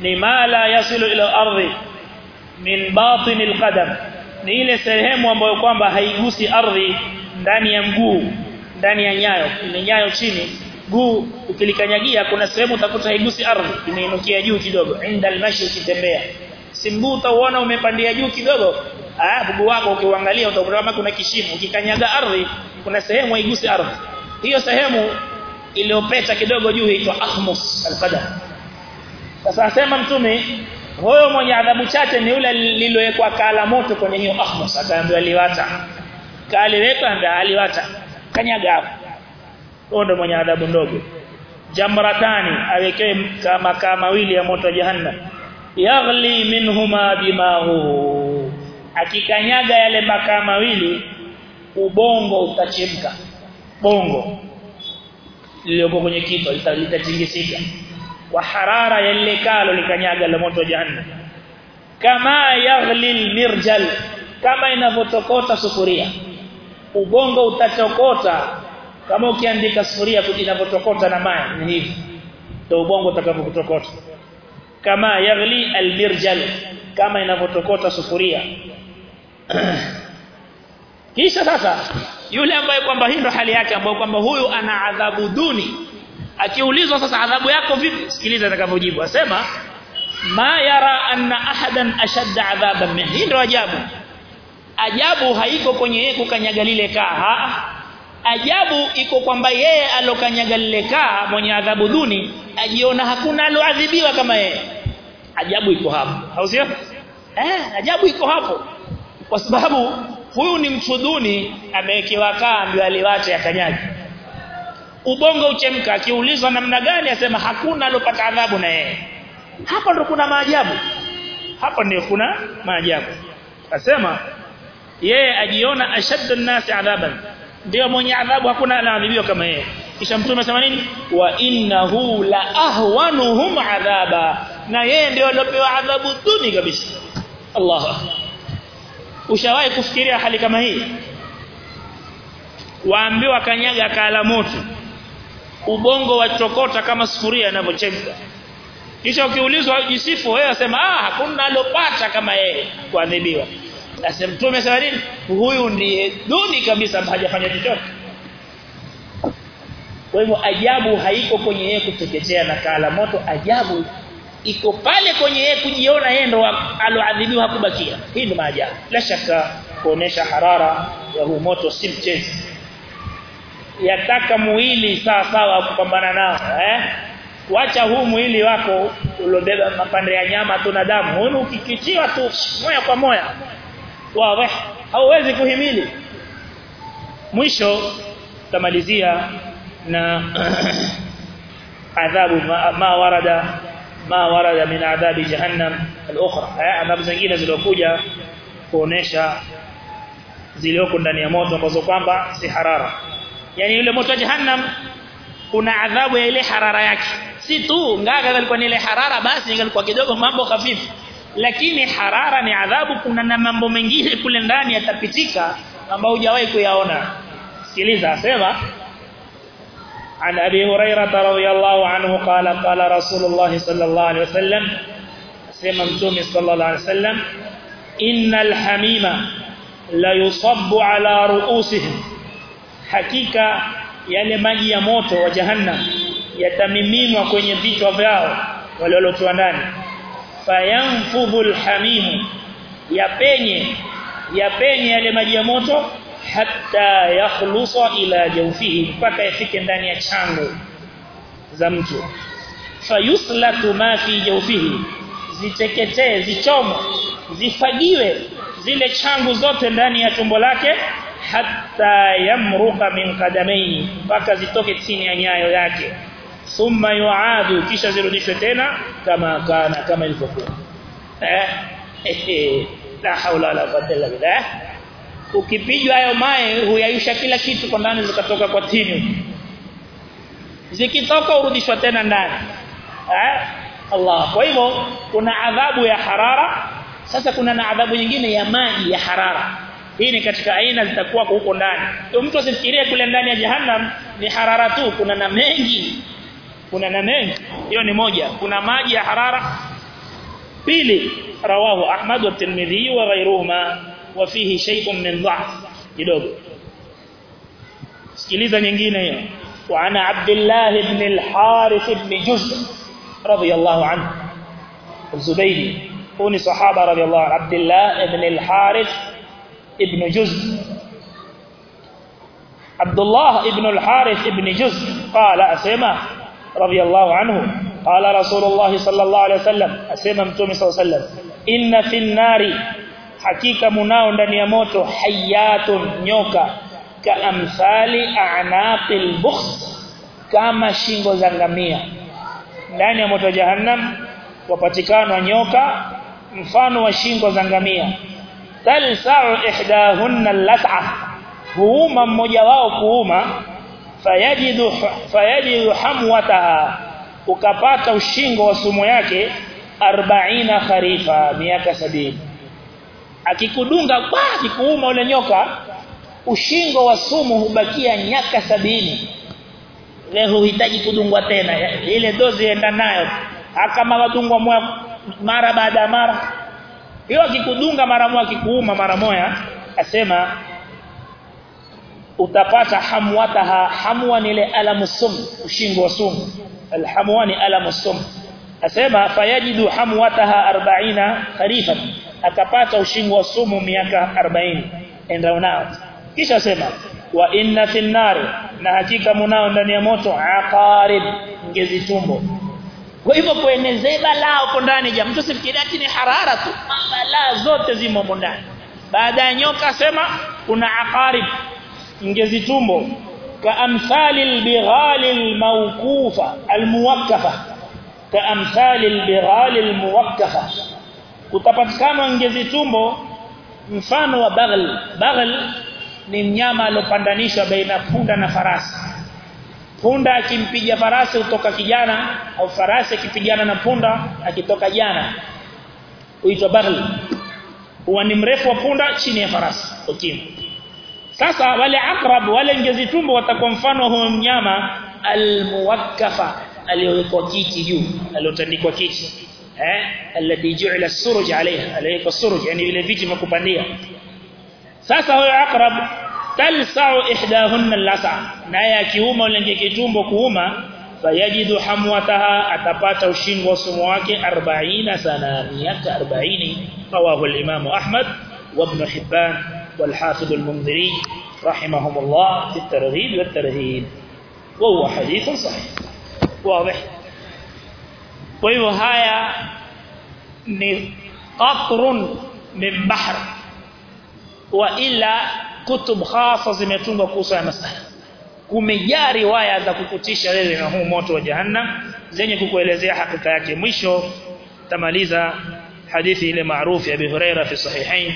Ni ma la yasilu ila al-ardi min batin al-qadam ni ile sehemu ambayo kwamba haigusi ardhi ndani ya mguu ndani ya nyayo. Ile nyayo chini guu ukilikanyagia kuna sehemu utakuta haigusi ardhi. Inainukia juu kidogo. Inda al-mashi ukitembea simbu utaona umepandia juu kidogo ah mguu wako ukiuangalia utakuta kama kuna kishimo ukikanyaga ardhi kuna sehemu haigusi ardhi. Hiyo sehemu iliyopeta kidogo juu inaitwa ahmus alqadam sasa asema mtume huyo mwenye adhabu chache ni yule lilowekwa kala moto kwenye hiyo ahmus ataambiwa liwata kaliweka ndio aliwata. Kanyaga hapo. Ndio mwenye adhabu ndogo. Jamratani awekee kama kama mawili ya moto jahannam yaghli minhuma dimahu akikanyaga yale makaa mawili ubongo utachemka. Bongo. Lilioko kwenye kichwa litatingisika wa harara ya lile kalo likanyaga la moto jahannam. Kama yaghli almirjal kama inavyotokota sufuria. Ubongo utatokota kama ukiandika sufuria inavyotokota na maji ni hivi. Ndio ubongo utakavyotokota kama yaghli almirjal kama inavyotokota sufuria. Kisha sasa yule ambaye kwamba hii ndo hali yake ambaye kwamba huyu ana adhabu duni akiulizwa sasa adhabu yako vipi sikiliza atakavyojibu asema ma yara anna ahadan ashadda adhaban min hii ndo ajabu. Ajabu haiko kwenye yeye kukanyaga lile kaa ajabu iko kwamba yeye alokanyaga lile kaa mwenye adhabu duni ajiona hakuna aloadhibiwa kama yeye ajabu iko hapo. Au sio? Eh ajabu iko hapo. Kwa sababu huyu ni mchuduni amewekewa kambi ndio aliwacha akanyagi ubongo uchemka akiulizwa namna gani asema hakuna alopata adhabu na yeye. Hapa ndo kuna maajabu. Hapa ndio kuna maajabu. Asema yeye ajiona ashaddu nasi adhaban. Ndio mwenye adhabu hakuna anaadhibiwa kama yeye. Kisha mtume asema nini? Wa innahu la ahwanuhum adhaba na yeye ndio aliopewa adhabu duni kabisa. Allah ushawahi kufikiria hali kama hii? Waambiwa kanyaga kala moto. Ubongo wachokota kama sufuria inavyochemka. Kisha ukiulizwa jisifu wewe unasema ah hakuna alopata kama yeye kuadhibiwa. Nasema mtume sema nini? Huyu ndiye duni kabisa hajafanya chochote. Kwa hivyo ajabu haiko kwenye yeye kuteketea na kala moto ajabu iko pale kwenye yeye kujiona yeye ndo aloadhibiwa hakubakia hii ni maajabu. La shaka kuonesha harara ya huu moto si mchezo. Yataka mwili sawa sawa kupambana nao eh? Kuacha huu mwili wako ulobeba mapande ya nyama tu na damu. Huni ukikichiwa tu moya kwa moya. Wazi hauwezi kuhimili. Mwisho tamalizia na adhabu ma, ma warada ma warada min adhabi jahannam al-ukhra. Adhabu zingine zilizokuja kuonesha zilioko ndani ya moto ambazo kwamba si harara. Yani yule moto wa jahannam kuna adhabu ya ile harara yake. Si tu ngaga alikuwa ni ile harara basi ingalikuwa kidogo mambo hafifu. Lakini harara ni adhabu kuna na mambo mengine kule ndani yatapitika ambayo hujawahi kuyaona. Sikiliza asema عن أبي هريرة رضي الله عنه قال قال رسول الله صلى الله عليه وسلم سيما متومي صلى الله عليه وسلم إن الحميم لا يصب على رؤوسهم حقيقة yale maji ya moto wa jahannam yatamiminwa kwenye vichwa vyao wale waliotoa ndani fayanfudhu alhamim yapenye yapenye yale maji ya moto hatta yakhlusa ila jawfihi mpaka yafike ndani ya chango za mtu. Fayuslatu ma fi jawfihi ziteketee zichomo zifagiwe zile changu zote ndani ya tumbo lake hatta yamruka min qadamaini mpaka zitoke chini ya nyayo yake. Thumma yuadu kisha zirudishwe tena kama kana kama ilivyokuwa. Eh la haula wala quwwata illa billah ukipijwa hayo mae huyayusha kila kitu kwa ndani zikatoka kwa tini. Zikitoka urudishwa tena ndani. Eh? Allah. Kwa hivyo kuna adhabu ya harara. Sasa kuna na adhabu nyingine ya maji ya harara. Hii ni katika aina zitakuwa huko ndani. Mtu asifikirie kule ndani ya jahannam ni harara tu. Kuna na mengi. Kuna na mengi. Hiyo ni moja. Kuna maji ya harara. Pili rawahu ahmad wa tirmidhi wa ghayruhuma wa fihi shay'un min dha'f kidogo sikiliza nyingine hiyo wa ana abdullah ibn al-harith ibn juz radiyallahu anhu الزبيدي. هو صحابة رضي الله عنه. عبد الله ابن الحارث ابن جزء. عبد الله ابن الحارث ابن جزء. قال أسمع. رضي الله عنه. قال رسول الله صلى الله عليه وسلم. أسمع متومي صلى الله عليه وسلم. إن في النار hakika munao ndani ya moto hayatun nyoka. Kaamthali a'naqil bukhs kama shingo za ngamia. Ndani ya moto jahannam wapatikana nyoka mfano wa shingo za ngamia. Talsa'u ihdahunna lat'a huuma mmoja wao kuuma fayajidu fayajidu hamwataha ukapata ushingo wa sumu yake 40 kharifa miaka sabini akikudunga kwa kikuuma ule nyoka ushingo wa sumu hubakia nyaka sabini. Leo huhitaji kudungwa tena ile dozi enda nayo. Kama wadungwa mara baada ya mara. Hiyo akikudunga mara moja akikuuma mara moja asema utapata hamwataha hamwa ni ile alamu sumu ushingo wa sumu. Alhamwani alamu sumu. Asema fayajidu hamwataha 40 kharifan akapata ushingo wa sumu miaka 40 endao nao kisha sema wa inna nar na hakika munao ndani ya moto aqarib ngezi tumbo. Kwa hivyo kuenezea balaa huko ndani ja mtu ati ni harara tu. Balaa zote zimo ndani. Baada ya nyoka sema kuna aqarib ngezi tumbo. Kaamthali albighal almawqufa almuwakkafa. Kaamthali albighal almuwakkafa kutapatikana ngezi tumbo mfano wa baghl baghl ni mnyama alopandanishwa baina punda na farasi. Punda akimpiga farasi kutoka kijana au farasi akipigana na punda akitoka jana. Huitwa baghl huwa ni mrefu wa punda chini ya farasi okay. sasa wale akrab wale ngezi tumbo watakuwa mfano huyo mnyama almuwakkafa aliyowekwa kiti juu aliyotandikwa kiti التي جعل السرج عليها عليك السرج يعني إلى فيجي مكوبانديا ساسا هو عقرب تلسع احداهن اللسع نايا كيوما ولنجي كتومبو كوما فيجد حموتها اتطاط وشين وسمو wake 40 سنه 140 رواه الامام احمد وابن حبان والحافظ المنذري رحمهم الله في الترغيب والترهيب وهو حديث صحيح واضح kwa hivyo haya ni qatrun min bahr wa ila kutub khasa zimetungwa kuhusu haya masala. Kumejaa riwaya za kukutisha wewe na huu moto wa jahannam zenye kukuelezea hakika yake mwisho. Tamaliza hadithi ile maarufu ya Abi Huraira fi sahihain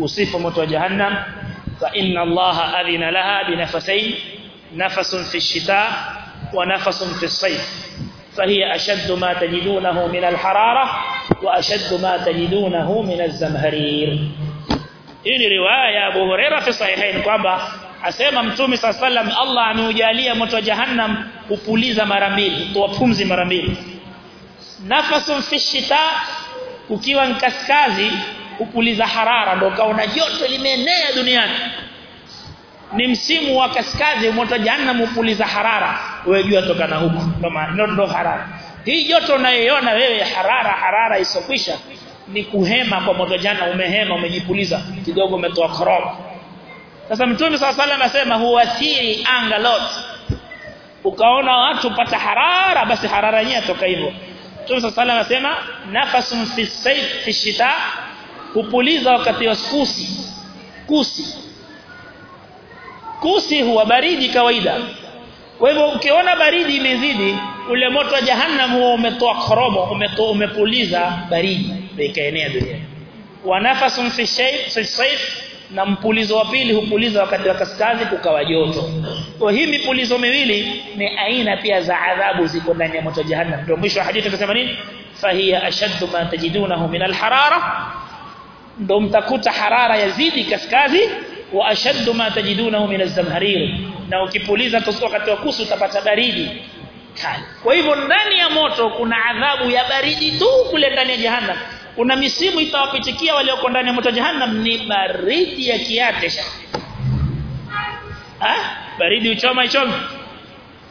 kusifu moto wa jahannam. Fa inna Allah adhina laha binafasain nafasun fi shita wa nafasun fi sayf. فهي أشد ما تجدونه من الحرارة وأشد ما تجدونه من الزمهرير. إن رواية أبو هريرة في صحيحين قبا أسيما متومي صلى الله عليه وسلم الله أن يجالي متو جهنم وفوليز مرميل وفمز مرميل نفس في الشتاء وكيوان nkaskazi kupuliza حرارة وكونا kaona joto limeenea ni msimu wa kaskazi moto jahannam upuliza harara. Wewe jua toka na huko ndo ndo harara. Hii joto unayoiona wewe harara harara isokwisha ni kuhema kwa moto jana umehema umejipuliza. Kidogo umetoa koroma. Sasa mtume swalla salam asema huathiri anga lote. Ukaona watu pata harara basi harara yenyewe toka hivyo. Mtume swalla salam asema nafasun fi sayf fi shita kupuliza wakati wa kusi kusi kusi huwa baridi kawaida. Kwa hivyo ukiona baridi imezidi ule moto wa jahannam huo umetoa korobo umetoa umepuliza baridi ikaenea duniani wa nafasun fi shayf fi sayf na mpulizo wa pili hupuliza wakati wa kaskazi kukawa joto. Kwa hii mipulizo miwili ni aina pia za adhabu ziko ndani ya moto jahannam. Ndio mwisho wa hadithi tunasema nini? Fahiya ashaddu ma tajidunahu min alharara ndio mtakuta harara yazidi kaskazi wa ashaddu ma tajidunahu min az-zamharir. Na ukipuliza wakati wa kusu utapata baridi kali. Kwa hivyo ndani ya moto kuna adhabu ya baridi tu kule ndani ya jahannam. Kuna misimu itawapitikia walioko ndani ya moto jahannam ni baridi ya kiate ah baridi uchoma ichoma.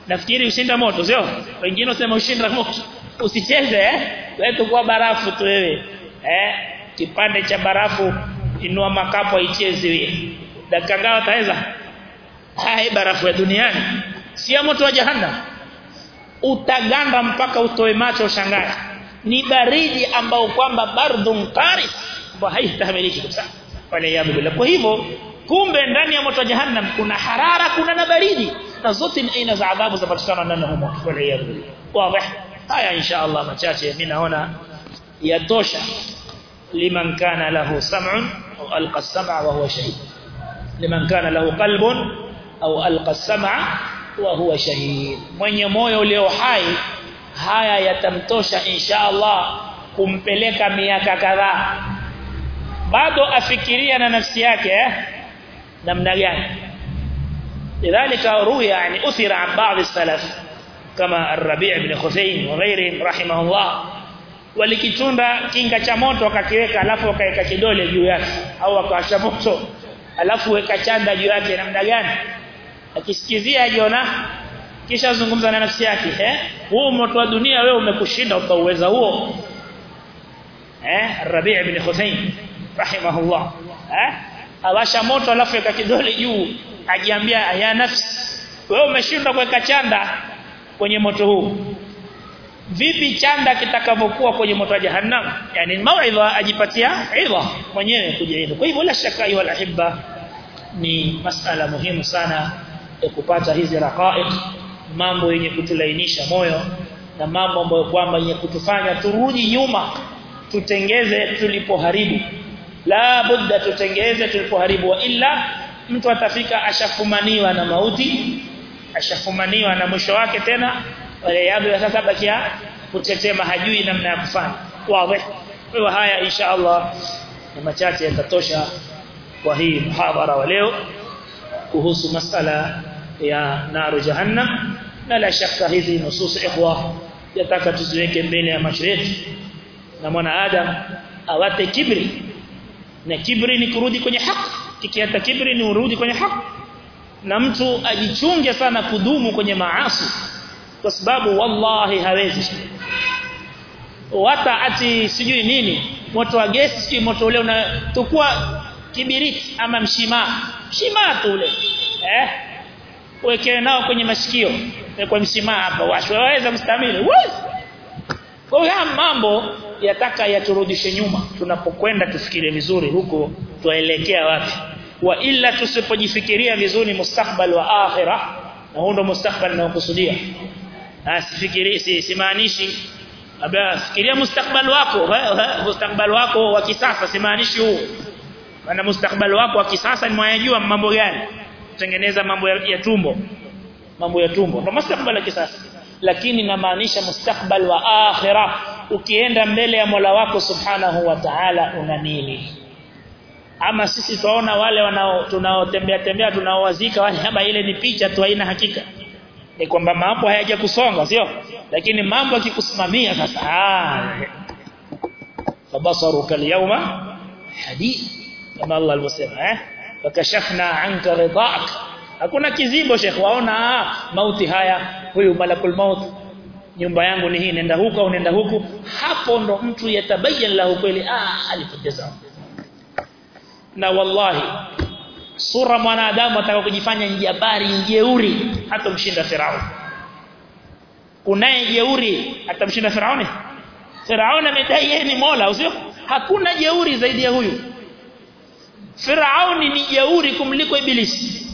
Nafikiri ushinda moto sio? Wengine wasema ushinda moto. Usicheze eh? Wewe kwa barafu tu wewe eh? Kipande cha barafu inua makapo icheze wewe dakika ngapi ataweza hai barafu ya duniani. Si moto wa jahannam. Utaganda mpaka utoe macho ushangae. Ni baridi ambao kwamba bardhun qaris kwa haistahimiliki kabisa. Wala yabu bila kwa hivyo kumbe ndani ya moto wa jahannam kuna harara kuna na baridi. Na zote ni aina za adhabu zinapatikana ndani ya humo. Wala yabu wazi. Haya insha Allah machache. Mimi naona yatosha. Liman kana lahu sam'un alqa as-sam'a wa huwa shahid liman kana lahu qalbun au alqa as-sam'a wa huwa shahid. Mwenye moyo ulio hai haya yatamtosha insha Allah kumpeleka miaka kadhaa. Bado afikiria na nafsi yake eh namna gani? Lidhalika ruya yani uthira an ba'd as-salaf kama ar-Rabi' ibn Khuzaym wa ghayrihim rahimahullah walikitunda kinga cha moto akakiweka alafu wakaweka kidole juu yake au akawasha moto alafu weka chanda juu yake namna gani? Akisikizia ajiona kisha zungumza na nafsi yake eh? Huu moto wa dunia wewe umekushinda utauweza huo. Eh? Rabi' ibn Husayn rahimahullah. Eh? Awasha moto alafu weka kidole juu ajiambia ya nafsi wewe umeshindwa kuweka chanda kwenye moto huu vipi chanda kitakavyokuwa kwenye moto wa jahannam? Yani mauidha ajipatia idha mwenyewe kujiida kwa hivyo la shaka ayu alahibba ni masala muhimu sana ya kupata hizi raqaiq mambo yenye kutulainisha moyo na mambo ambayo kwamba yenye kutufanya turudi nyuma tutengeze tulipoharibu. La budda tutengeze tulipoharibu. Wa illa mtu atafika ashafumaniwa na mauti ashafumaniwa na mwisho wake tena wale yadu ya sasa bakia kutetema hajui namna ya kufanya. Wazi kwa haya insha Allah ni machache yatatosha kwa hii muhadhara wa leo kuhusu masala ya naru jahannam. Na la shaka hizi nusus ikhwa yataka tuziweke mbele ya macho na mwana adam awate kibri. Na kibri ni kurudi kwenye haki kikiata kibri ni urudi kwenye haki na mtu ajichunge sana kudumu kwenye maasi kwa sababu wallahi hawezi. Wata ati sijui nini moto wa gesi sijui moto ule unatukua kibiriti ama mshimaa. Mshimaa tu ule. Eh? Wekee nao kwenye masikio. Kwa mshimaa hapa waweza mstamili kwa mambo yataka yaturudishe nyuma. Tunapokwenda tufikirie vizuri huko tuelekea wapi? Wa illa tusipojifikiria vizuri mustakbal wa akhirah. Na huo ndo mustakbal na kusudia asifikiri si simaanishi. Fikiria mustakbal wako mustakbal wako wa kisasa simaanishi huo. Maana mustakbal wako wa kisasa ni mwayajua mambo gani? Kutengeneza mambo ya, tumbo. Mambo ya tumbo. Ndio mustakbal wa kisasa. Lakini namaanisha mustakbal wa akhirah ukienda mbele ya Mola wako subhanahu wa ta'ala una nini? Ama sisi tunaona wale wanao tunaotembea tembea tunaowazika wale kama ile ni picha tu haina hakika ni kwamba mambo hayaja kusonga sio? Lakini mambo yakikusimamia sasa ah fabasaruka alyawma hadid kama Allah alivyosema eh? Fakashafna anka ridak hakuna kizibo shekhi waona mauti haya huyu malakul maut. Nyumba yangu ni hii nenda huku au nenda huku? Hapo ndo mtu yatabayan lahu kweli ah alipoteza. Na wallahi sura mwanadamu ataka kujifanya njabari njeuri hata mshinda Farao kunaye jeuri atamshinda Firauni Firauni amedai yeye ni Mola usio? Hakuna jeuri zaidi ya huyu. Firauni ni jeuri kumliko Ibilisi.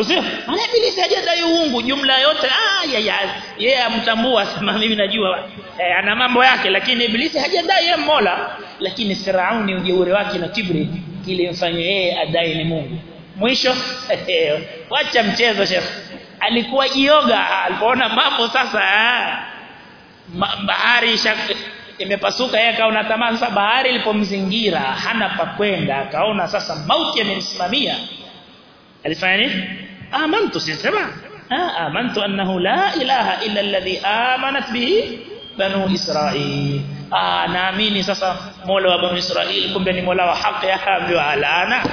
Usio? Ana Ibilisi hajadai uungu jumla yote ah yeye amtambua sema mimi najua eh, ana mambo yake lakini Ibilisi hajadai yeye Mola. Lakini Firauni ujeuri wake na kibri kilimfanya yeye adai ni Mungu. Mwisho wacha mchezo shekhi alikuwa jioga alipoona mambo sasa bahari imepasuka yeye akaona tamaa. Sasa bahari ilipomzingira hana pa kwenda akaona sasa mauti yamemsimamia. Alifanya nini? Amantu sisema. Amantu annahu la ilaha illa alladhi amanat bihi banu israil ah naamini sasa mola wa banu israil kumbe ni mola wa haki akaambiwa alana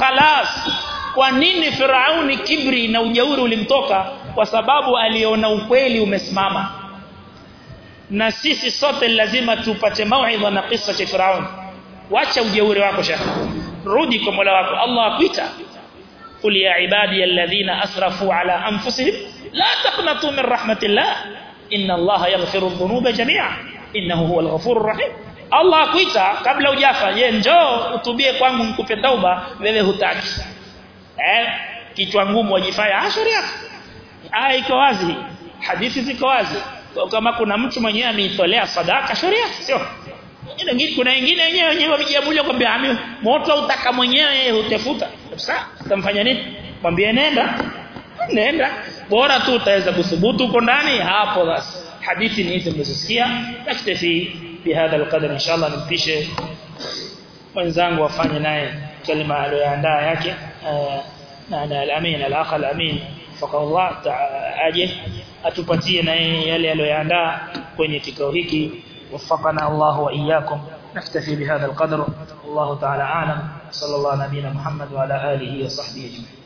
khalas kwa nini Firauni kibri na ujeuri ulimtoka kwa sababu aliona ukweli umesimama na sisi sote lazima tupate mauidha na kisa cha Firauni wacha ujeuri wako shekhi rudi kwa Mola wako Allah akuita قل يا عبادي الذين أسرفوا على أنفسهم لا تقنطوا من رحمة الله إن الله يغفر الذنوب جميعا innahu huwal ghafurur rahim. Allah akuita kabla hujafa ye njoo utubie kwangu nikupe tauba. Wewe hutaki. Eh kichwa ngumu wajifaya ah, ashuri yako aya iko wazi. Hadithi ziko wazi. Kama kuna mtu mwenyewe ameitolea sadaka sharia sio? Wengine kuna wengine wenyewe wenyewe wamejiabulia kwambia ami moto utaka mwenyewe utefuta sasa utamfanya nini? Mwambie nenda. Nenda. Bora tu utaweza kudhubutu uko ndani hapo basi. Hadithi ni hizi mlizosikia naktafi bihadha alqadar inshallah nimpishe mwenzangu afanye naye kalima aliyoandaa yake na na al-amin al-akh al-amin faqallah aje atupatie na yale aliyoandaa kwenye kikao hiki وفقنا الله وإياكم نكتفي بهذا القدر الله تعالى أعلم صلى الله على نبينا محمد وعلى آله وصحبه أجمعين